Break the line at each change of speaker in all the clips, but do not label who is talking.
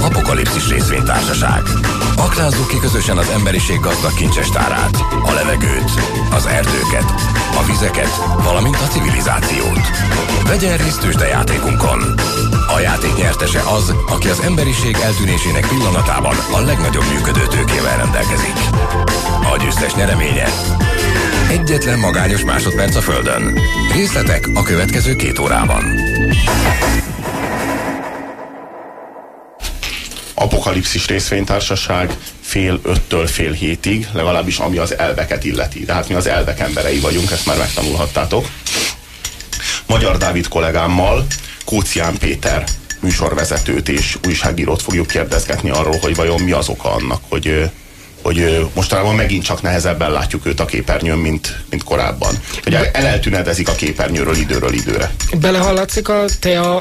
Apokalipszis részvénytársaság. Aknázzuk ki közösen az emberiség gazdag kincsestárát, a levegőt, az erdőket, a vizeket, valamint a civilizációt. Vegyen részt játékunkon. A játék nyertese az, aki az emberiség eltűnésének pillanatában a legnagyobb működő tőkével rendelkezik. A győztes nyereménye Egyetlen magányos másodperc a Földön. Részletek a következő két órában.
Apokalipszis részvénytársaság fél öttől fél hétig, legalábbis ami az elveket illeti. Tehát mi az elvek emberei vagyunk, ezt már megtanulhattátok. Magyar Dávid kollégámmal, Kócián Péter műsorvezetőt és újságírót fogjuk kérdezgetni arról, hogy vajon mi az oka annak, hogy hogy mostanában megint csak nehezebben látjuk őt a képernyőn, mint, mint korábban. Hogy el, eleltűnedezik a képernyőről időről időre.
Belehallatszik a te a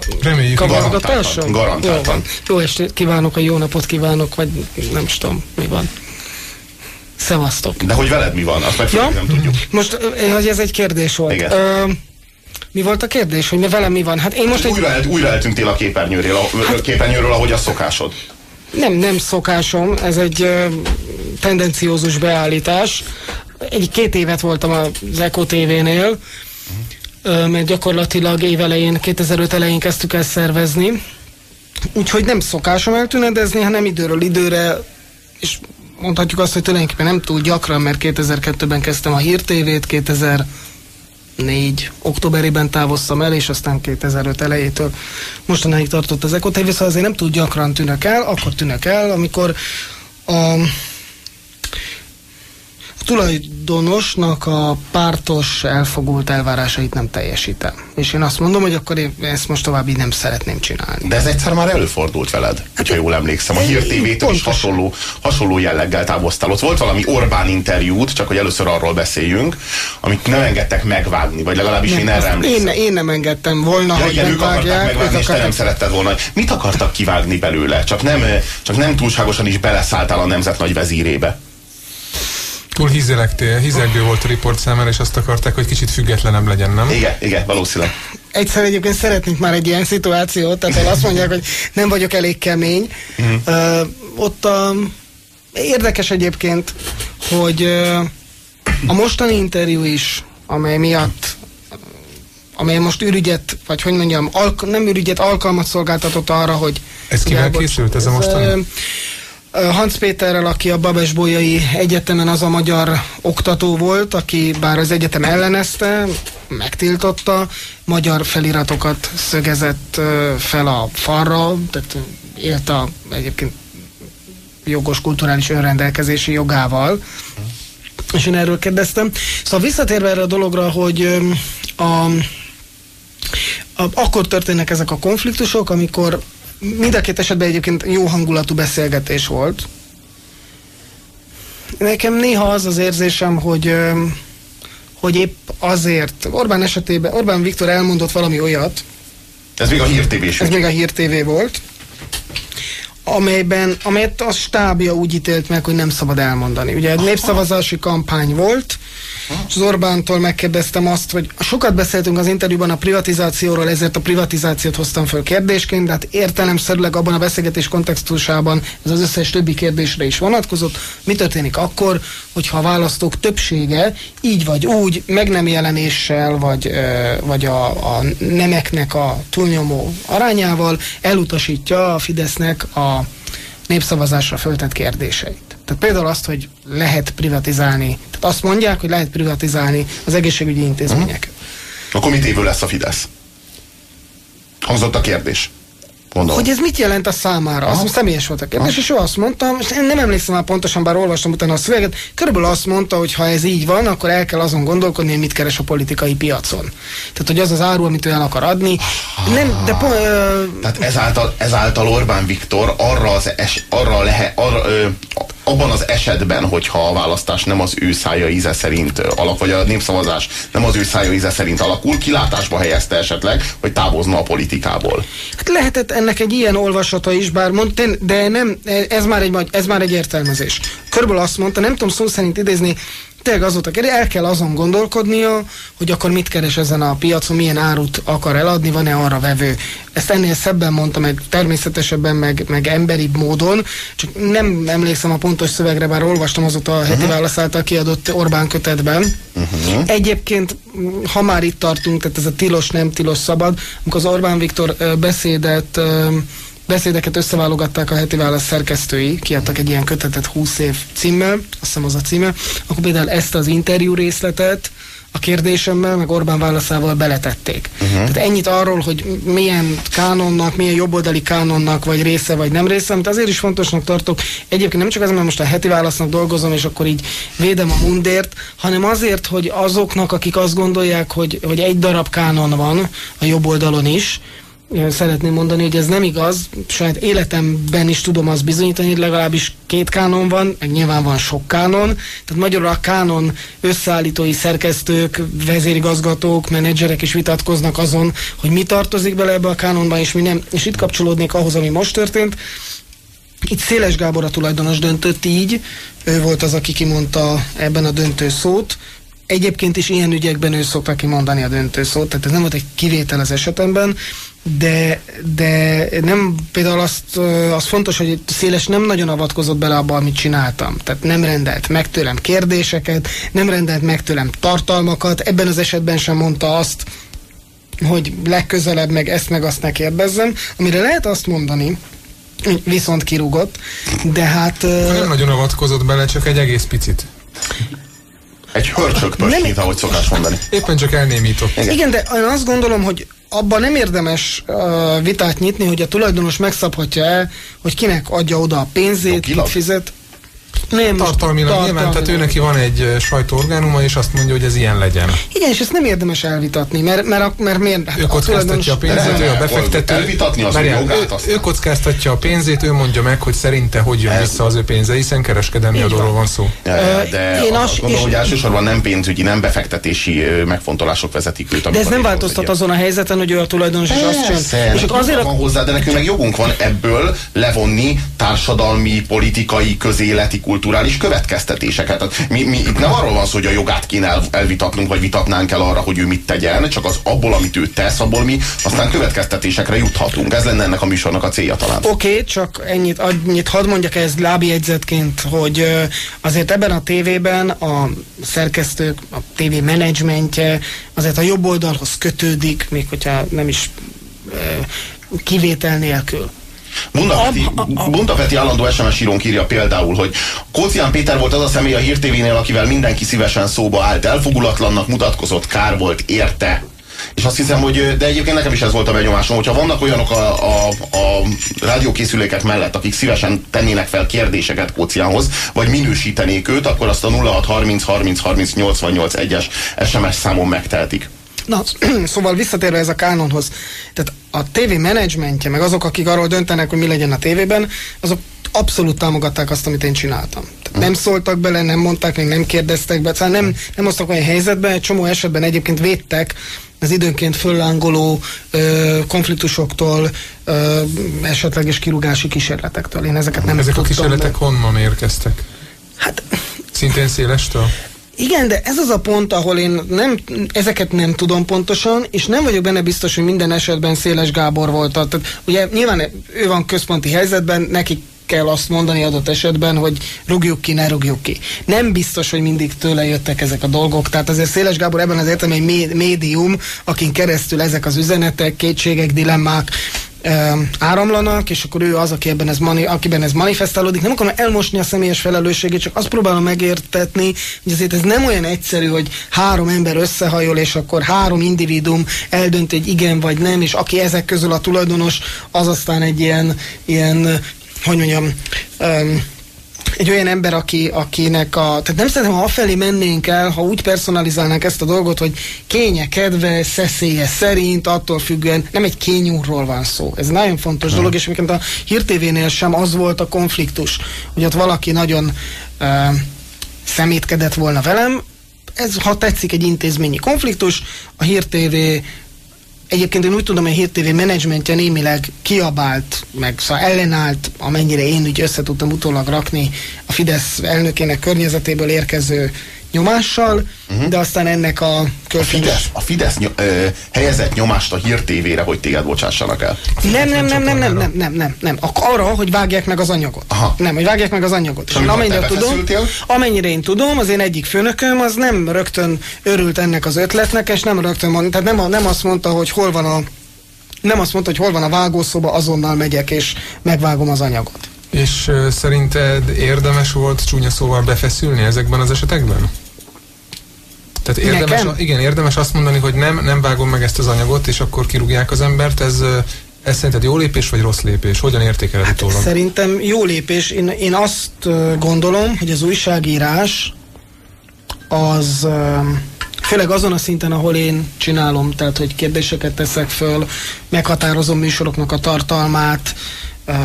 kavargatáson? Garantáltan.
Jó, jó estét kívánok, a jó napot kívánok, vagy nem is tudom, mi van. Szevasztok.
De hogy veled mi van? Azt meg ja? nem tudjuk.
Most, hogy ez egy kérdés volt. Igen. Ö, mi volt a kérdés, hogy velem mi van? Hát én most
újra, egy... újra eltűntél a képernyőről, a hát... képernyőről, ahogy a szokásod.
Nem, nem szokásom, ez egy tendenciózus beállítás. Egy két évet voltam az Eko TV-nél, mert gyakorlatilag évelején, 2005 elején kezdtük el szervezni. Úgyhogy nem szokásom eltűnedezni, hanem időről időre, és mondhatjuk azt, hogy tulajdonképpen nem túl gyakran, mert 2002-ben kezdtem a Hír TV-t, 2004 októberében távoztam el, és aztán 2005 elejétől mostanáig tartott az Eko TV, szóval azért nem túl gyakran tűnök el, akkor tűnök el, amikor a tulajdonosnak a pártos elfogult elvárásait nem teljesítem. És én azt mondom, hogy akkor én ezt most tovább így nem szeretném csinálni.
De ez egyszer már előfordult veled, hogyha jól emlékszem. A Hír TV-től is hasonló, hasonló jelleggel távoztál. Ott volt valami Orbán interjút, csak hogy először arról beszéljünk, amit nem engedtek megvágni, vagy legalábbis nem, én erre emlékszem.
Én, én nem engedtem volna,
ja, hogy igen, ők akarták megvágni, és te nem szeretted volna. Mit akartak kivágni belőle? Csak nem, csak nem túlságosan is beleszálltál a nemzet nagy vezírébe
túl hizelektél, hizegő volt a riport számára, és azt akarták, hogy kicsit függetlenebb legyen, nem?
Igen, igen, valószínűleg.
Egyszer egyébként szeretnénk már egy ilyen szituációt, tehát azt mondják, hogy nem vagyok elég kemény. Uh-huh. Uh, ott a, érdekes egyébként, hogy uh, a mostani interjú is, amely miatt amely most ürügyet, vagy hogy mondjam, alk- nem ürügyet, alkalmat szolgáltatott arra, hogy...
Ez kivel készült ez a mostani? Ez,
Hans Péterrel, aki a Babes-Bolyai Egyetemen az a magyar oktató volt, aki bár az egyetem ellenezte, megtiltotta, magyar feliratokat szögezett fel a falra, tehát élt a egyébként jogos kulturális önrendelkezési jogával. És én erről kérdeztem. Szóval visszatérve erre a dologra, hogy a, a, akkor történnek ezek a konfliktusok, amikor mind a két esetben egyébként jó hangulatú beszélgetés volt. Nekem néha az az érzésem, hogy hogy épp azért, Orbán esetében, Orbán Viktor elmondott valami olyat.
Ez még a Hír TV
Ez még a Hír TV volt. Amelyben, amelyet a stábja úgy ítélt meg, hogy nem szabad elmondani. Ugye egy népszavazási kampány volt, és az Orbántól megkérdeztem azt, hogy sokat beszéltünk az interjúban a privatizációról, ezért a privatizációt hoztam föl kérdésként, de hát értelemszerűleg abban a beszélgetés kontextusában ez az összes többi kérdésre is vonatkozott. Mi történik akkor, hogyha a választók többsége így vagy úgy, meg nem jelenéssel, vagy, vagy a, a nemeknek a túlnyomó arányával elutasítja a Fidesznek a népszavazásra föltett kérdéseit. Tehát például azt, hogy lehet privatizálni. Tehát azt mondják, hogy lehet privatizálni az egészségügyi intézményeket.
Uh-huh. Akkor mit évő lesz a Fidesz? Hangzott a kérdés.
Gondolom. Hogy ez mit jelent a számára? Az személyes volt a kérdés, és ő azt mondta, és én nem emlékszem már pontosan, bár olvastam utána a szöveget, körülbelül azt mondta, hogy ha ez így van, akkor el kell azon gondolkodni, hogy mit keres a politikai piacon. Tehát, hogy az az áru, amit ő el akar adni. Nem, de po- ö...
Tehát ezáltal, ezáltal Orbán Viktor arra, az es, arra, lehe, arra ö, abban az esetben, hogyha a választás nem az ő szája íze szerint alak, vagy a népszavazás nem az ő szája íze szerint alakul, kilátásba helyezte esetleg, hogy távozna a politikából.
Hát lehetett ennek egy ilyen olvasata is, bár mondta, de nem, ez már egy, ez már egy értelmezés. Körülbelül azt mondta, nem tudom szó szerint idézni, tényleg az volt a kérdés, el kell azon gondolkodnia, hogy akkor mit keres ezen a piacon, milyen árut akar eladni, van-e arra vevő. Ezt ennél szebben mondta, meg természetesebben, meg, meg emberibb módon, csak nem emlékszem a pontos szövegre, bár olvastam azóta a heti uh-huh. válasz által kiadott Orbán kötetben. Uh-huh. Egyébként, ha már itt tartunk, tehát ez a tilos, nem tilos, szabad, amikor az Orbán Viktor beszédet beszédeket összeválogatták a heti válasz szerkesztői, kiadtak egy ilyen kötetet 20 év címmel, azt hiszem az a címe, akkor például ezt az interjú részletet a kérdésemmel, meg Orbán válaszával beletették. Uh-huh. Tehát ennyit arról, hogy milyen kánonnak, milyen jobboldali kánonnak, vagy része, vagy nem része, amit azért is fontosnak tartok. Egyébként nem csak azért, mert most a heti válasznak dolgozom, és akkor így védem a mundért, hanem azért, hogy azoknak, akik azt gondolják, hogy, hogy egy darab kánon van a jobb oldalon is, szeretném mondani, hogy ez nem igaz. Saját életemben is tudom azt bizonyítani, hogy legalábbis két kánon van, meg nyilván van sok kánon. Tehát magyarul a kánon összeállítói szerkesztők, vezérigazgatók, menedzserek is vitatkoznak azon, hogy mi tartozik bele ebbe a kánonba, és mi nem. És itt kapcsolódnék ahhoz, ami most történt. Itt Széles Gábor a tulajdonos döntött így, ő volt az, aki kimondta ebben a döntő szót, Egyébként is ilyen ügyekben ő szokta kimondani a döntő szót, tehát ez nem volt egy kivétel az esetemben, de, de nem, például azt, az fontos, hogy Széles nem nagyon avatkozott bele abba, amit csináltam. Tehát nem rendelt meg tőlem kérdéseket, nem rendelt meg tőlem tartalmakat, ebben az esetben sem mondta azt, hogy legközelebb meg ezt meg azt ne kérdezzem, amire lehet azt mondani, viszont kirúgott, de hát...
Nem nagyon avatkozott bele, csak egy egész picit.
Egy hörcsökpösnyit, ahogy szokás mondani.
Éppen csak elnémított.
Igen. Igen, de én azt gondolom, hogy abban nem érdemes uh, vitát nyitni, hogy a tulajdonos megszabhatja el, hogy kinek adja oda a pénzét, kit fizet.
Nem, tartalmilag tartalmi nyilván, tehát ő neki van egy sajtóorgánuma, és azt mondja, hogy ez ilyen legyen.
Igen, és ezt nem érdemes elvitatni, mert, mert, mert miért?
Hát ő kockáztatja a pénzét, ő a befektető.
Elvitatni az
Várjál, jogát, ő, ő kockáztatja a pénzét, ő mondja meg, hogy szerinte hogy jön vissza az ő pénze, hiszen kereskedelmi adóról van szó.
Ja, ja, de én azt gondolom, hogy elsősorban nem pénzügyi, nem befektetési megfontolások vezetik őt.
De ez nem változtat azon a helyzeten, hogy ő a tulajdonos, és azt
sem. És azért van hozzá, de nekünk meg jogunk van ebből levonni társadalmi, politikai, közéleti, kulturális következtetéseket. mi, mi itt nem arról van szó, hogy a jogát kéne el, elvitatnunk, vagy vitatnánk el arra, hogy ő mit tegyen, csak az abból, amit ő tesz, abból mi aztán következtetésekre juthatunk. Ez lenne ennek a műsornak a célja talán.
Oké, okay, csak ennyit, annyit hadd mondjak ez lábjegyzetként, hogy azért ebben a tévében a szerkesztők, a tévé menedzsmentje azért a jobb oldalhoz kötődik, még hogyha nem is kivétel nélkül.
Bunda Peti állandó SMS írónk írja például, hogy Kócián Péter volt az a személy a Hír TV-nél, akivel mindenki szívesen szóba állt, elfogulatlannak mutatkozott, kár volt érte. És azt hiszem, hogy, de egyébként nekem is ez volt a benyomásom, hogyha vannak olyanok a, a, a rádiókészülékek mellett, akik szívesen tennének fel kérdéseket Kóciánhoz, vagy minősítenék őt, akkor azt a 0630 30 30 88 1-es SMS számon megtehetik.
Na, szóval visszatérve ez a kánonhoz, tehát a tévé menedzsmentje, meg azok, akik arról döntenek, hogy mi legyen a tévében, azok abszolút támogatták azt, amit én csináltam. Tehát nem szóltak bele, nem mondták, még nem kérdeztek be, szóval nem, nem hoztak olyan helyzetbe, egy csomó esetben egyébként védtek az időnként föllángoló ö, konfliktusoktól, ö, esetleges kirúgási kísérletektől. Én ezeket nem
Ezek a kísérletek de... honnan érkeztek?
Hát...
Szintén szélestől?
Igen, de ez az a pont, ahol én nem, ezeket nem tudom pontosan, és nem vagyok benne biztos, hogy minden esetben Széles Gábor volt. Tehát ugye nyilván ő van központi helyzetben, neki kell azt mondani adott esetben, hogy rúgjuk ki, ne rúgjuk ki. Nem biztos, hogy mindig tőle jöttek ezek a dolgok, tehát azért Széles Gábor ebben az értelemben egy médium, akin keresztül ezek az üzenetek, kétségek, dilemmák áramlanak, és akkor ő az, aki ebben ez mani, akiben ez manifestálódik. Nem akarom elmosni a személyes felelősségét, csak azt próbálom megértetni, hogy azért ez nem olyan egyszerű, hogy három ember összehajol, és akkor három individuum eldönt, hogy igen vagy nem, és aki ezek közül a tulajdonos, az aztán egy ilyen, ilyen hogy mondjam, um, egy olyan ember, aki, akinek a... Tehát nem szeretném, ha afelé mennénk el, ha úgy personalizálnánk ezt a dolgot, hogy kénye, kedve, szeszélye szerint, attól függően, nem egy kényúrról van szó. Ez nagyon fontos dolog, és miként a Hír TV-nél sem az volt a konfliktus, hogy ott valaki nagyon uh, szemétkedett volna velem, ez, ha tetszik, egy intézményi konfliktus, a Hír TV Egyébként én úgy tudom, hogy a Hír TV menedzsmentje némileg kiabált, meg szóval ellenállt, amennyire én úgy össze tudtam utólag rakni a Fidesz elnökének környezetéből érkező nyomással, uh-huh. de aztán ennek a
A
kölcsönös...
Fidesz, a Fidesz ny- ö, helyezett nyomást a hírtévére, hogy téged bocsássanak el.
Nem, nem, nem, nem, nem, nem, nem, nem, nem. Arra, hogy vágják meg az anyagot.
Aha.
Nem, hogy vágják meg az anyagot. Én amennyire tudom, amennyire én tudom, az én egyik főnököm az nem rögtön örült ennek az ötletnek, és nem rögtön tehát nem, a, nem azt mondta, hogy hol van a nem azt mondta, hogy hol van a vágószoba, azonnal megyek és megvágom az anyagot.
És szerinted érdemes volt csúnya szóval befeszülni ezekben az esetekben? Tehát érdemes,
Nekem?
igen, érdemes azt mondani, hogy nem, nem vágom meg ezt az anyagot, és akkor kirúgják az embert. Ez, ez szerinted jó lépés, vagy rossz lépés? Hogyan értékeled hát utólag?
Szerintem jó lépés. Én, én azt gondolom, hogy az újságírás az főleg azon a szinten, ahol én csinálom, tehát hogy kérdéseket teszek föl, meghatározom műsoroknak a tartalmát,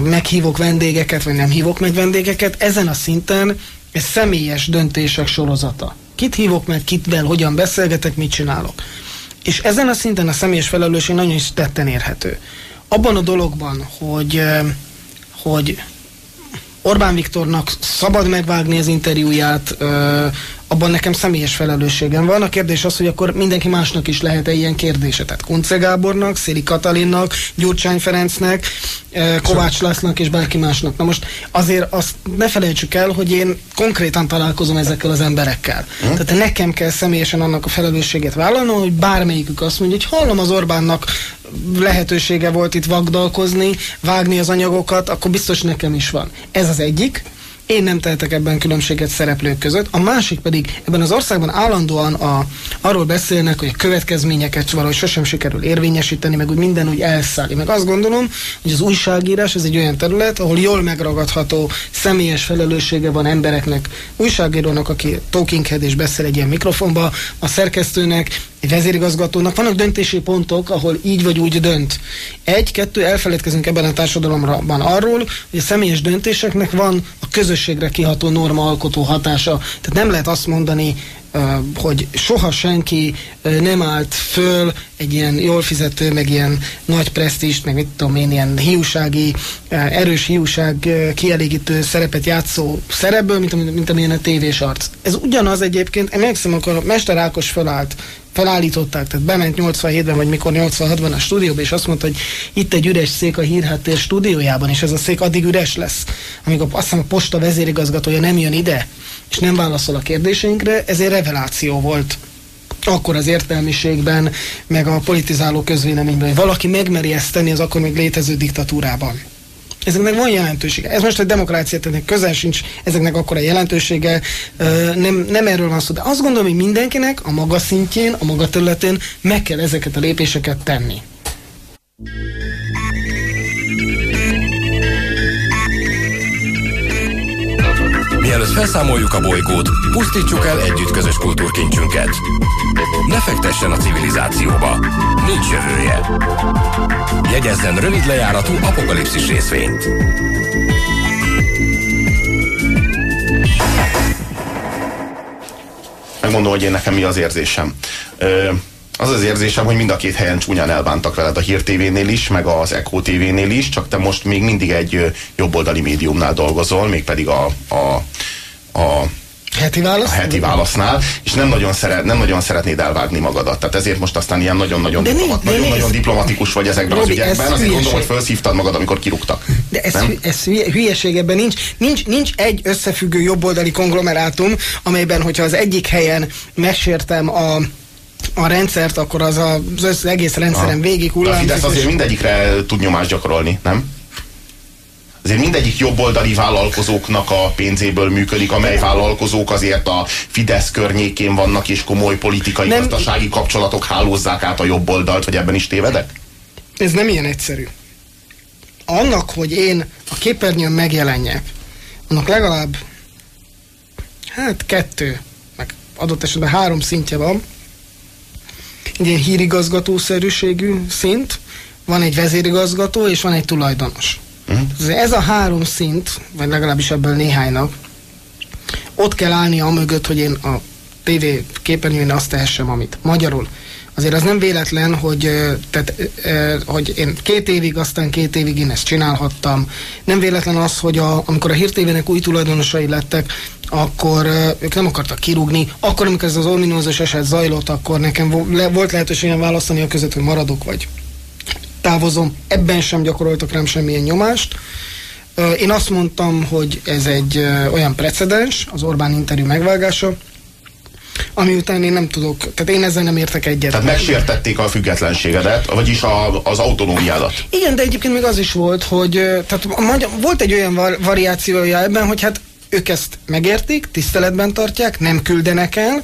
meghívok vendégeket, vagy nem hívok meg vendégeket, ezen a szinten ez személyes döntések sorozata. Kit hívok meg, kitvel, hogyan beszélgetek, mit csinálok. És ezen a szinten a személyes felelősség nagyon is tetten érhető. Abban a dologban, hogy, hogy Orbán Viktornak szabad megvágni az interjúját, abban nekem személyes felelősségem van. A kérdés az, hogy akkor mindenki másnak is lehet-e ilyen kérdése. Tehát Kunce Gábornak, Széli Katalinnak, Gyurcsány Ferencnek, ö, Kovács Lászlónak és bárki másnak. Na most azért azt ne felejtsük el, hogy én konkrétan találkozom ezekkel az emberekkel. Hm? Tehát nekem kell személyesen annak a felelősséget vállalnom, hogy bármelyikük azt mondja, hogy hallom az Orbánnak lehetősége volt itt vagdalkozni, vágni az anyagokat, akkor biztos nekem is van. Ez az egyik. Én nem tehetek ebben különbséget szereplők között. A másik pedig, ebben az országban állandóan a, arról beszélnek, hogy a következményeket valahogy sosem sikerül érvényesíteni, meg úgy minden úgy elszállni. Meg azt gondolom, hogy az újságírás ez egy olyan terület, ahol jól megragadható személyes felelőssége van embereknek, újságírónak, aki talking head és beszél egy ilyen mikrofonba, a szerkesztőnek, egy vezérigazgatónak vannak döntési pontok, ahol így vagy úgy dönt. Egy, kettő, elfeledkezünk ebben a társadalomban arról, hogy a személyes döntéseknek van a közösségre kiható norma alkotó hatása. Tehát nem lehet azt mondani, hogy soha senki nem állt föl egy ilyen jól fizető, meg ilyen nagy presztist, meg mit tudom én, ilyen hiúsági, erős hiúság kielégítő szerepet játszó szerepből, mint, mint amilyen a tévés arc. Ez ugyanaz egyébként, emlékszem, amikor a Mester Ákos felállt felállították, tehát bement 87-ben, vagy mikor 86-ban a stúdióba, és azt mondta, hogy itt egy üres szék a hírháttér stúdiójában, és ez a szék addig üres lesz, amíg a, azt hiszem a posta vezérigazgatója nem jön ide, és nem válaszol a kérdéseinkre, ez egy reveláció volt akkor az értelmiségben, meg a politizáló közvéleményben, hogy valaki megmeri ezt tenni az akkor még létező diktatúrában. Ezeknek van jelentősége. Ez most egy demokrácia, tehát közel sincs ezeknek akkora jelentősége, nem, nem erről van szó. De azt gondolom, hogy mindenkinek a maga szintjén, a maga területén meg kell ezeket a lépéseket tenni.
Mielőtt felszámoljuk a bolygót, pusztítsuk el együtt közös kultúrkincsünket. Ne fektessen a civilizációba. Nincs jövője. Jegyezzen rövid lejáratú apokalipszis részvényt.
Megmondom, hogy én nekem mi az érzésem. Ö, az az érzésem, hogy mind a két helyen csúnyán elbántak veled a Hír TV-nél is, meg az Echo TV-nél is, csak te most még mindig egy jobboldali médiumnál dolgozol, mégpedig a, a, a
Heti válasz?
a heti válasznál, és nem nagyon, szeret, nem nagyon szeretnéd elvágni magadat. Tehát ezért most aztán ilyen nagyon-nagyon diplomat, nagyon, nagyon
nézd.
diplomatikus vagy ezekben
Robi,
az ügyekben. Azért gondolom, hogy
hülyeség.
felszívtad magad, amikor kirúgtak.
De ez,
Nem?
ez hülye- hülyeség ebben nincs, nincs, nincs egy összefüggő jobboldali konglomerátum, amelyben, hogyha az egyik helyen megsértem a a rendszert, akkor az a, az egész rendszeren végig
De a Fidesz
hullámzik.
azért mindegyikre tud nyomást gyakorolni, nem? Azért mindegyik jobboldali vállalkozóknak a pénzéből működik, amely vállalkozók azért a Fidesz környékén vannak, és komoly politikai,
Nem-
gazdasági kapcsolatok hálózzák át a jobboldalt, vagy ebben is tévedek?
Ez nem ilyen egyszerű. Annak, hogy én a képernyőn megjelenjek, annak legalább hát kettő, meg adott esetben három szintje van. Egy ilyen hírigazgatószerűségű szint, van egy vezérigazgató, és van egy tulajdonos. Uh-huh. Ez a három szint, vagy legalábbis ebből néhánynak, ott kell állni a mögött, hogy én a TV képernyőn azt tehessem, amit. Magyarul azért az nem véletlen, hogy, tehát, hogy én két évig, aztán két évig én ezt csinálhattam. Nem véletlen az, hogy a, amikor a hírtévének új tulajdonosai lettek, akkor ők nem akartak kirúgni. Akkor, amikor ez az ominózus eset zajlott, akkor nekem volt lehetőségem választani a között, hogy maradok vagy távozom. Ebben sem gyakoroltak rám semmilyen nyomást. Én azt mondtam, hogy ez egy olyan precedens, az Orbán interjú megvágása, ami után én nem tudok, tehát én ezzel nem értek egyet.
Tehát megsértették a függetlenségedet, vagyis a, az autonómiádat.
Igen, de egyébként még az is volt, hogy tehát a magyar, volt egy olyan var, variációja ebben, hogy hát ők ezt megértik, tiszteletben tartják, nem küldenek el,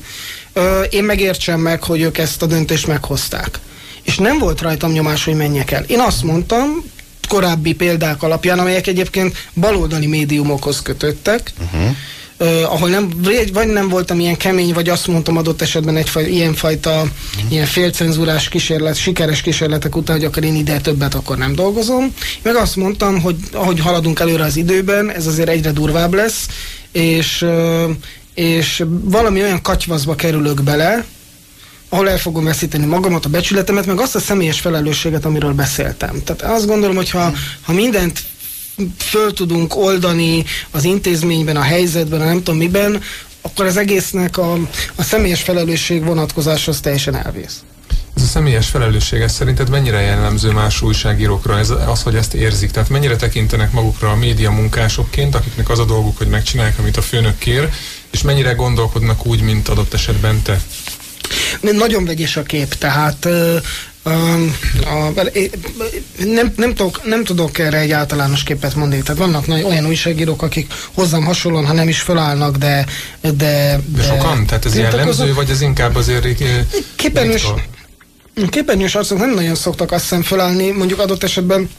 én megértsem meg, hogy ők ezt a döntést meghozták. És nem volt rajtam nyomás, hogy menjek el. Én azt mondtam, korábbi példák alapján, amelyek egyébként baloldali médiumokhoz kötöttek, uh-huh. Uh, ahol nem, vagy nem voltam ilyen kemény, vagy azt mondtam adott esetben egyfajta, ilyenfajta uh-huh. ilyen félcenzúrás kísérlet, sikeres kísérletek után, hogy akkor én ide többet akkor nem dolgozom. Meg azt mondtam, hogy ahogy haladunk előre az időben, ez azért egyre durvább lesz, és, uh, és valami olyan katyvaszba kerülök bele, ahol el fogom veszíteni magamat, a becsületemet, meg azt a személyes felelősséget, amiről beszéltem. Tehát azt gondolom, hogy ha, ha mindent föl tudunk oldani az intézményben, a helyzetben, a nem tudom miben, akkor az egésznek a, a személyes felelősség vonatkozása az teljesen elvész.
Ez a személyes felelősség, ez szerinted mennyire jellemző más újságírókra, ez, az, hogy ezt érzik? Tehát mennyire tekintenek magukra a média munkásokként, akiknek az a dolguk, hogy megcsinálják, amit a főnök kér, és mennyire gondolkodnak úgy, mint adott esetben te?
Nagyon vegyes a kép, tehát a, nem, nem, tudok, nem tudok erre egy általános képet mondani. Tehát vannak nagy, olyan újságírók, akik hozzám hasonlóan, ha nem is fölállnak, de... De,
de, de sokan? Tehát ez jellemző, vagy ez inkább azért...
Képernyős, képernyős arcok nem nagyon szoktak azt hiszem fölállni, mondjuk adott esetben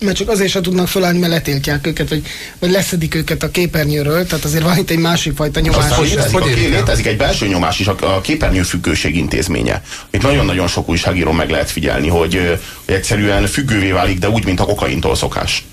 mert csak azért sem tudnak fölállni, mert letiltják őket, vagy, vagy leszedik őket a képernyőről, tehát azért van itt egy másik fajta nyomás.
Hogy létezik, hogy létezik egy belső nyomás is, a képernyő függőség intézménye. Itt nagyon-nagyon sok újságíró meg lehet figyelni, hogy, hogy egyszerűen függővé válik, de úgy, mint a kokaintól szokás.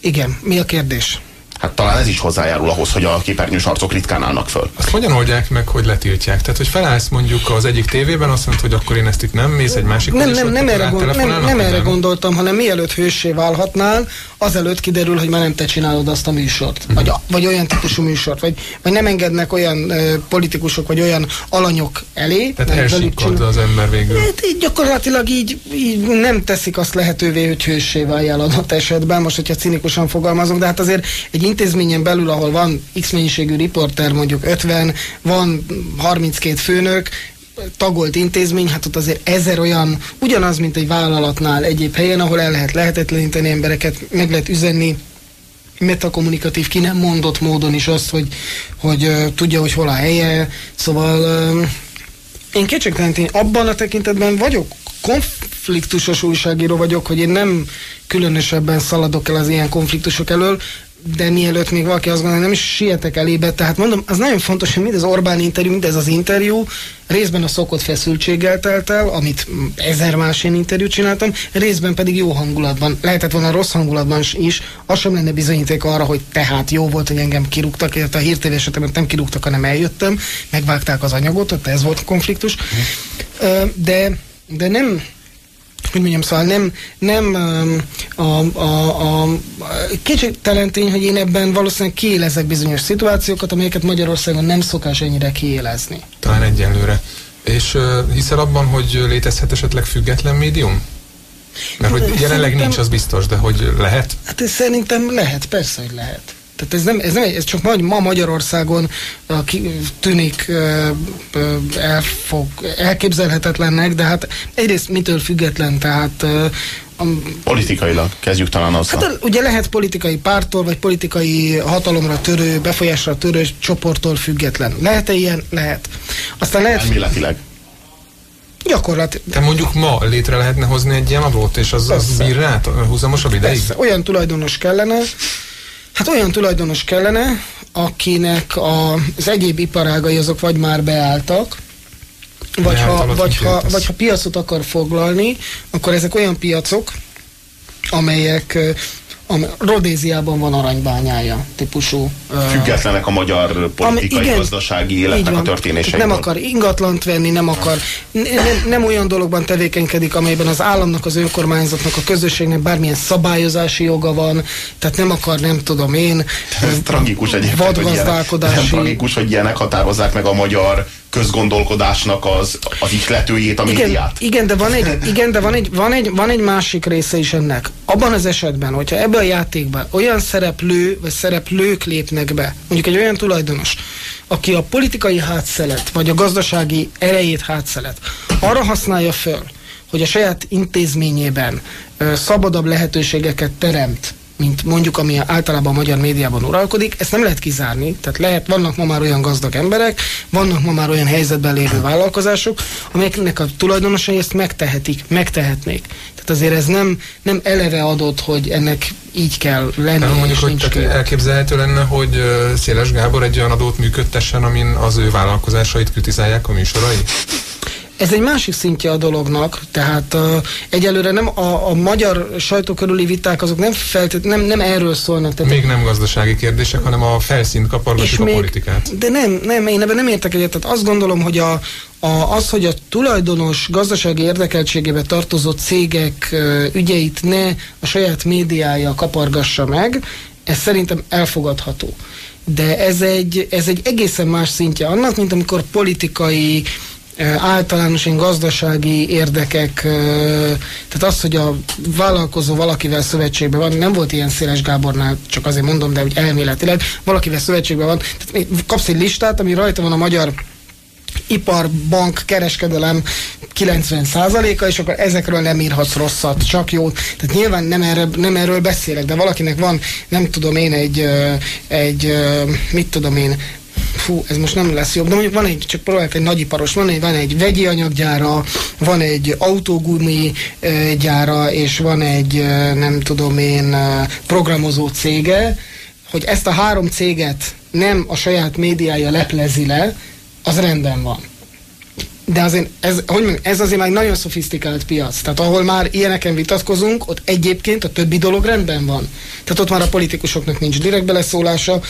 Igen, mi a kérdés?
Hát talán ez is hozzájárul ahhoz, hogy a képernyős arcok ritkán állnak föl.
Azt hogyan oldják meg, hogy letiltják? Tehát, hogy felállsz mondjuk az egyik tévében, azt mondod, hogy akkor én ezt itt nem mész egy másik
Nem, nem, nem, erre, gond, nem, nem erre gondoltam, hanem mielőtt hőssé válhatnál, azelőtt kiderül, hogy már nem te csinálod azt a műsort. Uh-huh. Vagy, vagy olyan típusú műsort. Vagy, vagy nem engednek olyan uh, politikusok, vagy olyan alanyok elé.
Tehát elsikkad az ember végül.
Hát, így gyakorlatilag így, így nem teszik azt lehetővé, hogy hőssé váljál adott esetben. Most, hogyha cinikusan fogalmazunk, de hát azért egy intézményen belül, ahol van x mennyiségű riporter, mondjuk 50, van 32 főnök, tagolt intézmény, hát ott azért ezer olyan, ugyanaz, mint egy vállalatnál egyéb helyen, ahol el lehet lehetetleníteni embereket, meg lehet üzenni, metakommunikatív, ki nem mondott módon is azt, hogy, hogy uh, tudja, hogy hol a helye. Szóval uh, én kétségtelen abban a tekintetben vagyok konfliktusos újságíró vagyok, hogy én nem különösebben szaladok el az ilyen konfliktusok elől, de mielőtt még valaki azt gondolja, nem is sietek elébe, tehát mondom, az nagyon fontos, hogy mindez Orbán interjú, mindez az interjú részben a szokott feszültséggel telt el, amit ezer más ilyen interjút csináltam, részben pedig jó hangulatban. Lehetett volna rossz hangulatban is, az sem lenne bizonyíték arra, hogy tehát jó volt, hogy engem kirúgtak, illetve a hírtévé esetemben nem kirúgtak, hanem eljöttem, megvágták az anyagot, ott ez volt a konfliktus. De, de nem, hogy mondjam, szóval nem, nem a, a, a, kétségtelen tény, hogy én ebben valószínűleg kiélezek bizonyos szituációkat, amelyeket Magyarországon nem szokás ennyire kiélezni.
Talán egyenlőre. És uh, hiszel abban, hogy létezhet esetleg független médium? Mert hogy jelenleg szerintem, nincs, az biztos, de hogy lehet?
Hát ez szerintem lehet, persze, hogy lehet. Tehát ez, nem, ez, nem, ez csak ma, ma Magyarországon uh, ki, tűnik uh, elfog, elképzelhetetlennek, de hát egyrészt mitől független, tehát uh,
a, Politikailag kezdjük talán azzal.
Hát ugye lehet politikai pártól, vagy politikai hatalomra törő, befolyásra törő csoporttól független. Lehet-e ilyen? Lehet. Aztán lehet...
Elméletileg.
Gyakorlat.
Te mondjuk ma létre lehetne hozni egy ilyen adót, és az, az bír rá húzamosabb ideig? Persze.
Olyan tulajdonos kellene, Hát olyan tulajdonos kellene, akinek a, az egyéb iparágai azok vagy már beálltak, vagy ha, vagy, ha, vagy ha piacot akar foglalni, akkor ezek olyan piacok, amelyek ami Rodéziában van aranybányája típusú.
Függetlenek a magyar politikai, ami, igen, gazdasági életnek a történéseiből.
Nem akar ingatlant venni, nem akar, nem, nem olyan dologban tevékenykedik, amelyben az államnak, az önkormányzatnak, a közösségnek bármilyen szabályozási joga van, tehát nem akar, nem tudom én,
Ez tragikus egyébként,
vadgazdálkodási...
Hogy ilyenek, nem tragikus, hogy ilyenek határozzák meg a magyar közgondolkodásnak az, az ihletőjét, a
igen,
médiát.
Igen, de, van egy, igen, de van, egy, van, egy, van egy másik része is ennek. Abban az esetben, hogyha ebbe a játékban olyan szereplő, vagy szereplők lépnek be, mondjuk egy olyan tulajdonos, aki a politikai hátszelet, vagy a gazdasági erejét hátszelet arra használja föl, hogy a saját intézményében ö, szabadabb lehetőségeket teremt mint mondjuk, ami általában a magyar médiában uralkodik, ezt nem lehet kizárni. Tehát lehet, vannak ma már olyan gazdag emberek, vannak ma már olyan helyzetben lévő vállalkozások, amelyeknek a tulajdonosai ezt megtehetik, megtehetnék. Tehát azért ez nem, nem eleve adott, hogy ennek így kell lenni. Nem
mondjuk, hogy tehát elképzelhető lenne, hogy Széles Gábor egy olyan adót működtessen, amin az ő vállalkozásait kritizálják a műsorai?
Ez egy másik szintje a dolognak, tehát uh, egyelőre nem a, a magyar sajtó körüli viták azok nem, feltét, nem, nem erről szólnak.
Tehát még nem gazdasági kérdések, hanem a felszínt kapargatjuk a még, politikát.
De nem, nem, én ebben nem értek egyet. Tehát azt gondolom, hogy a, a, az, hogy a tulajdonos gazdasági érdekeltségébe tartozó cégek uh, ügyeit ne a saját médiája kapargassa meg, ez szerintem elfogadható de ez egy, ez egy egészen más szintje annak, mint amikor politikai általánosan gazdasági érdekek, tehát az, hogy a vállalkozó valakivel szövetségben van, nem volt ilyen Széles Gábornál, csak azért mondom, de úgy elméletileg, valakivel szövetségben van, tehát kapsz egy listát, ami rajta van a magyar iparbank kereskedelem 90%-a, és akkor ezekről nem írhatsz rosszat, csak jót. Tehát nyilván nem, erre, nem erről beszélek, de valakinek van, nem tudom én, egy, egy mit tudom én, fú, ez most nem lesz jobb, de mondjuk van egy, csak próbáljuk egy nagyiparos, van egy, van egy vegyi anyaggyára, van egy autógumi gyára, és van egy, nem tudom én, programozó cége, hogy ezt a három céget nem a saját médiája leplezi le, az rendben van. De azért ez, hogy mondjam, ez azért már nagyon szofisztikált piac. Tehát ahol már ilyeneken vitatkozunk, ott egyébként a többi dolog rendben van. Tehát ott már a politikusoknak nincs direkt beleszólása,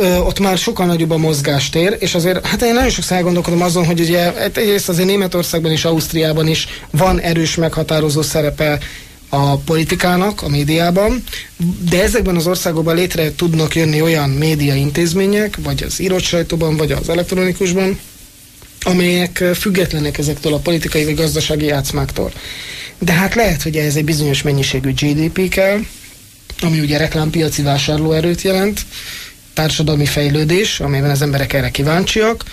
ott már sokkal nagyobb a mozgástér, és azért, hát én nagyon sokszor elgondolkodom azon, hogy ugye hát egyrészt azért Németországban és Ausztriában is van erős meghatározó szerepe a politikának, a médiában, de ezekben az országokban létre tudnak jönni olyan média intézmények, vagy az írott sajtóban, vagy az elektronikusban, amelyek függetlenek ezektől a politikai vagy gazdasági játszmáktól. De hát lehet, hogy ez egy bizonyos mennyiségű GDP kell, ami ugye reklámpiaci vásárlóerőt jelent, társadalmi fejlődés, amelyben az emberek erre kíváncsiak,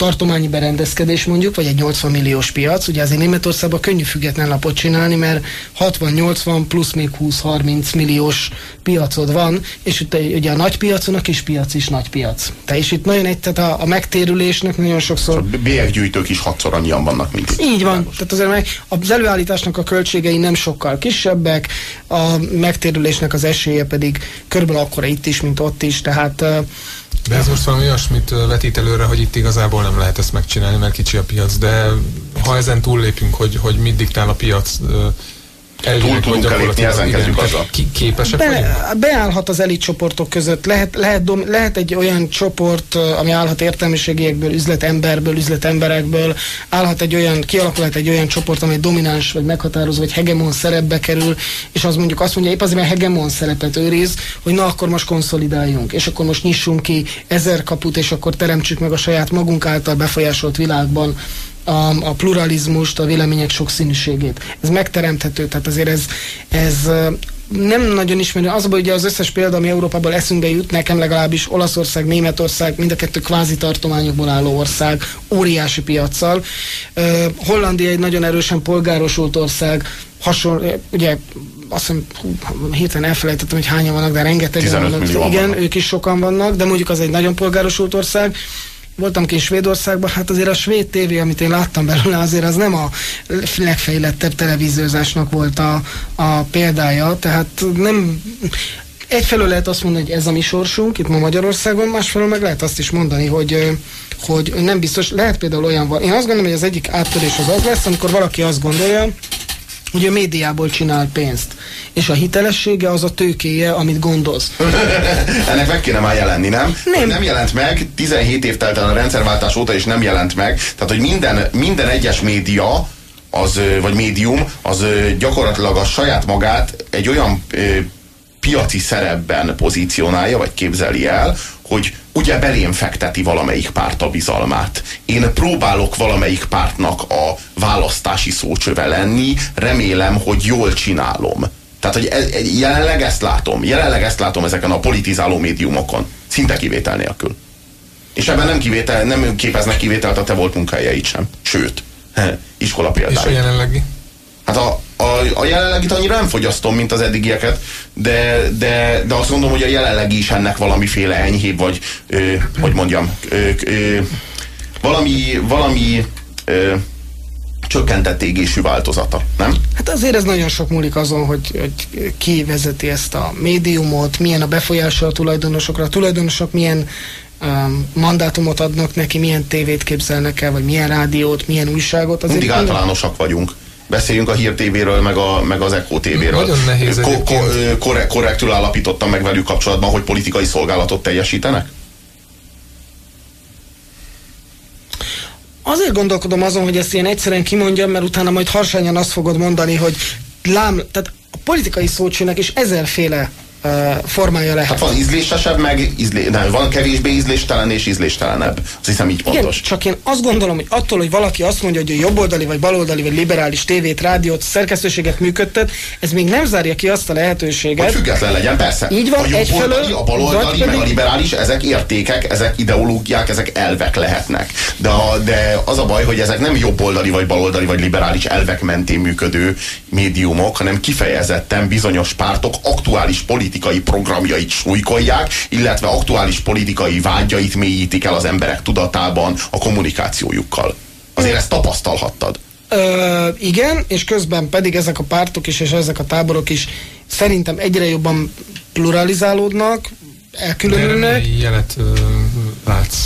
tartományi berendezkedés mondjuk, vagy egy 80 milliós piac, ugye azért Németországban könnyű független lapot csinálni, mert 60-80 plusz még 20-30 milliós piacod van, és itt ugye a nagy piacon a kis piac is nagy piac. Te is itt nagyon egy, tehát a, a megtérülésnek nagyon sokszor... A
bélyeggyűjtők is hatszor annyian vannak, mint itt.
Így van, tehát azért meg az előállításnak a költségei nem sokkal kisebbek, a megtérülésnek az esélye pedig körülbelül akkora itt is, mint ott is, tehát
de ez most valami olyasmit vetít előre, hogy itt igazából nem lehet ezt megcsinálni, mert kicsi a piac, de ha ezen túllépünk, hogy, hogy mit diktál a piac,
Túl tudunk elépni, ezen kezdjük azzal.
Képesek
Be, beállhat az elit csoportok között. Lehet, lehet, dom, lehet egy olyan csoport, ami állhat értelmiségiekből, üzletemberből, üzletemberekből, állhat egy olyan, kialakulhat egy olyan csoport, amely domináns, vagy meghatározó, vagy hegemon szerepbe kerül, és az mondjuk azt mondja, épp azért, mert hegemon szerepet őriz, hogy na akkor most konszolidáljunk, és akkor most nyissunk ki ezer kaput, és akkor teremtsük meg a saját magunk által befolyásolt világban a, a pluralizmust, a vélemények sokszínűségét. Ez megteremthető, tehát azért ez, ez nem nagyon ismerő. Az, hogy ugye az összes példa, ami Európában eszünkbe jut, nekem legalábbis Olaszország, Németország, mind a kettő kvázi tartományokból álló ország, óriási piaccal. Uh, Hollandia egy nagyon erősen polgárosult ország, hasonló, ugye azt hiszem, hú, héten elfelejtettem, hogy hányan vannak, de rengeteg vannak. Igen, vannak. ők is sokan vannak, de mondjuk az egy nagyon polgárosult ország voltam ki Svédországban, hát azért a svéd tévé, amit én láttam belőle, azért az nem a legfejlettebb televíziózásnak volt a, a példája, tehát nem egyfelől lehet azt mondani, hogy ez a mi sorsunk itt ma Magyarországon, másfelől meg lehet azt is mondani, hogy, hogy nem biztos, lehet például olyan van. Én azt gondolom, hogy az egyik áttörés az az lesz, amikor valaki azt gondolja, hogy a médiából csinál pénzt. És a hitelessége az a tőkéje, amit gondoz.
Ennek meg kéne már jelenni, nem?
Nem.
Nem jelent meg, 17 év telt el a rendszerváltás óta, és nem jelent meg. Tehát, hogy minden, minden egyes média, az, vagy médium, az gyakorlatilag a saját magát egy olyan ö, piaci szerepben pozícionálja, vagy képzeli el, hogy ugye belém fekteti valamelyik párt a bizalmát. Én próbálok valamelyik pártnak a választási szócsöve lenni, remélem, hogy jól csinálom. Tehát, hogy ez, jelenleg ezt látom. Jelenleg ezt látom ezeken a politizáló médiumokon. Szinte kivétel nélkül. És ebben nem, kivétel, nem képeznek kivételt a te volt munkahelyeid sem. Sőt, iskola
És a jelenlegi?
Hát a, a, a jelenlegit annyira nem fogyasztom, mint az eddigieket, de, de, de azt gondolom, hogy a jelenlegi is ennek valamiféle enyhébb, vagy ö, hogy mondjam, ö, ö, valami, valami ö, csökkentett égésű változata, nem?
Hát azért ez nagyon sok múlik azon, hogy, hogy ki vezeti ezt a médiumot, milyen a befolyása a tulajdonosokra, a tulajdonosok milyen um, mandátumot adnak neki, milyen tévét képzelnek el, vagy milyen rádiót, milyen újságot. Azért
Mindig általánosak vagyunk. Beszéljünk a Hír TV-ről, meg, a, meg az Echo TV-ről.
Nagyon nehéz
ko, ko,
egyébként.
ö, korre, korrektül állapítottam meg velük kapcsolatban, hogy politikai szolgálatot teljesítenek?
Azért gondolkodom azon, hogy ezt ilyen egyszerűen kimondjam, mert utána majd harsányan azt fogod mondani, hogy lám, tehát a politikai szócsőnek is ezerféle formája lehet.
Hát van ízlésesebb, meg ízlé, nem, van kevésbé ízléstelen és ízléstelenebb. Azt hiszem így
Igen,
pontos.
csak én azt gondolom, hogy attól, hogy valaki azt mondja, hogy ő jobboldali, vagy baloldali, vagy liberális tévét, rádiót, szerkesztőséget működtet, ez még nem zárja ki azt a
Hogy
lehetőséget.
független legyen, persze.
Így van,
a jobboldali, a baloldali, meg a
pedig-
liberális, ezek értékek, ezek ideológiák, ezek elvek lehetnek. De, a, de az a baj, hogy ezek nem jobboldali, vagy baloldali, vagy liberális elvek mentén működő médiumok, hanem kifejezetten bizonyos pártok aktuális politikai programjait súlykolják, illetve aktuális politikai vágyait mélyítik el az emberek tudatában a kommunikációjukkal. Azért ezt tapasztalhattad.
Ö, igen, és közben pedig ezek a pártok is, és ezek a táborok is szerintem egyre jobban pluralizálódnak,
De
elkülönülnek.
milyen jelet ö, látsz?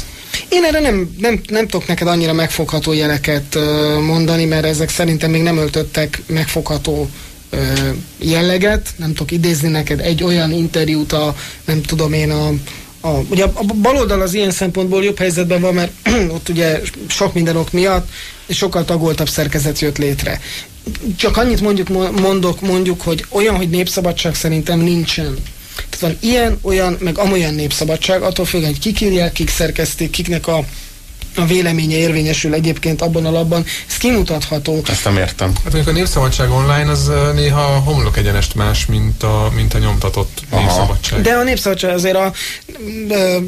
Én erre nem, nem, nem tudok neked annyira megfogható jeleket ö, mondani, mert ezek szerintem még nem öltöttek megfogható jelleget. Nem tudok idézni neked egy olyan interjút a, nem tudom én, a, a, ugye a baloldal az ilyen szempontból jobb helyzetben van, mert ott ugye sok minden ok miatt sokkal tagoltabb szerkezet jött létre. Csak annyit mondjuk, mondok, mondjuk, hogy olyan, hogy népszabadság szerintem nincsen. Tehát van ilyen, olyan, meg amolyan népszabadság, attól függően, hogy kik írják, kik szerkesztik, kiknek a, a véleménye érvényesül egyébként abban a labban, ez kimutatható.
Ezt nem értem.
Hát mondjuk a Népszabadság online az néha homlok egyenest más, mint a, mint a nyomtatott
Aha.
Népszabadság.
De a népszabadság azért a,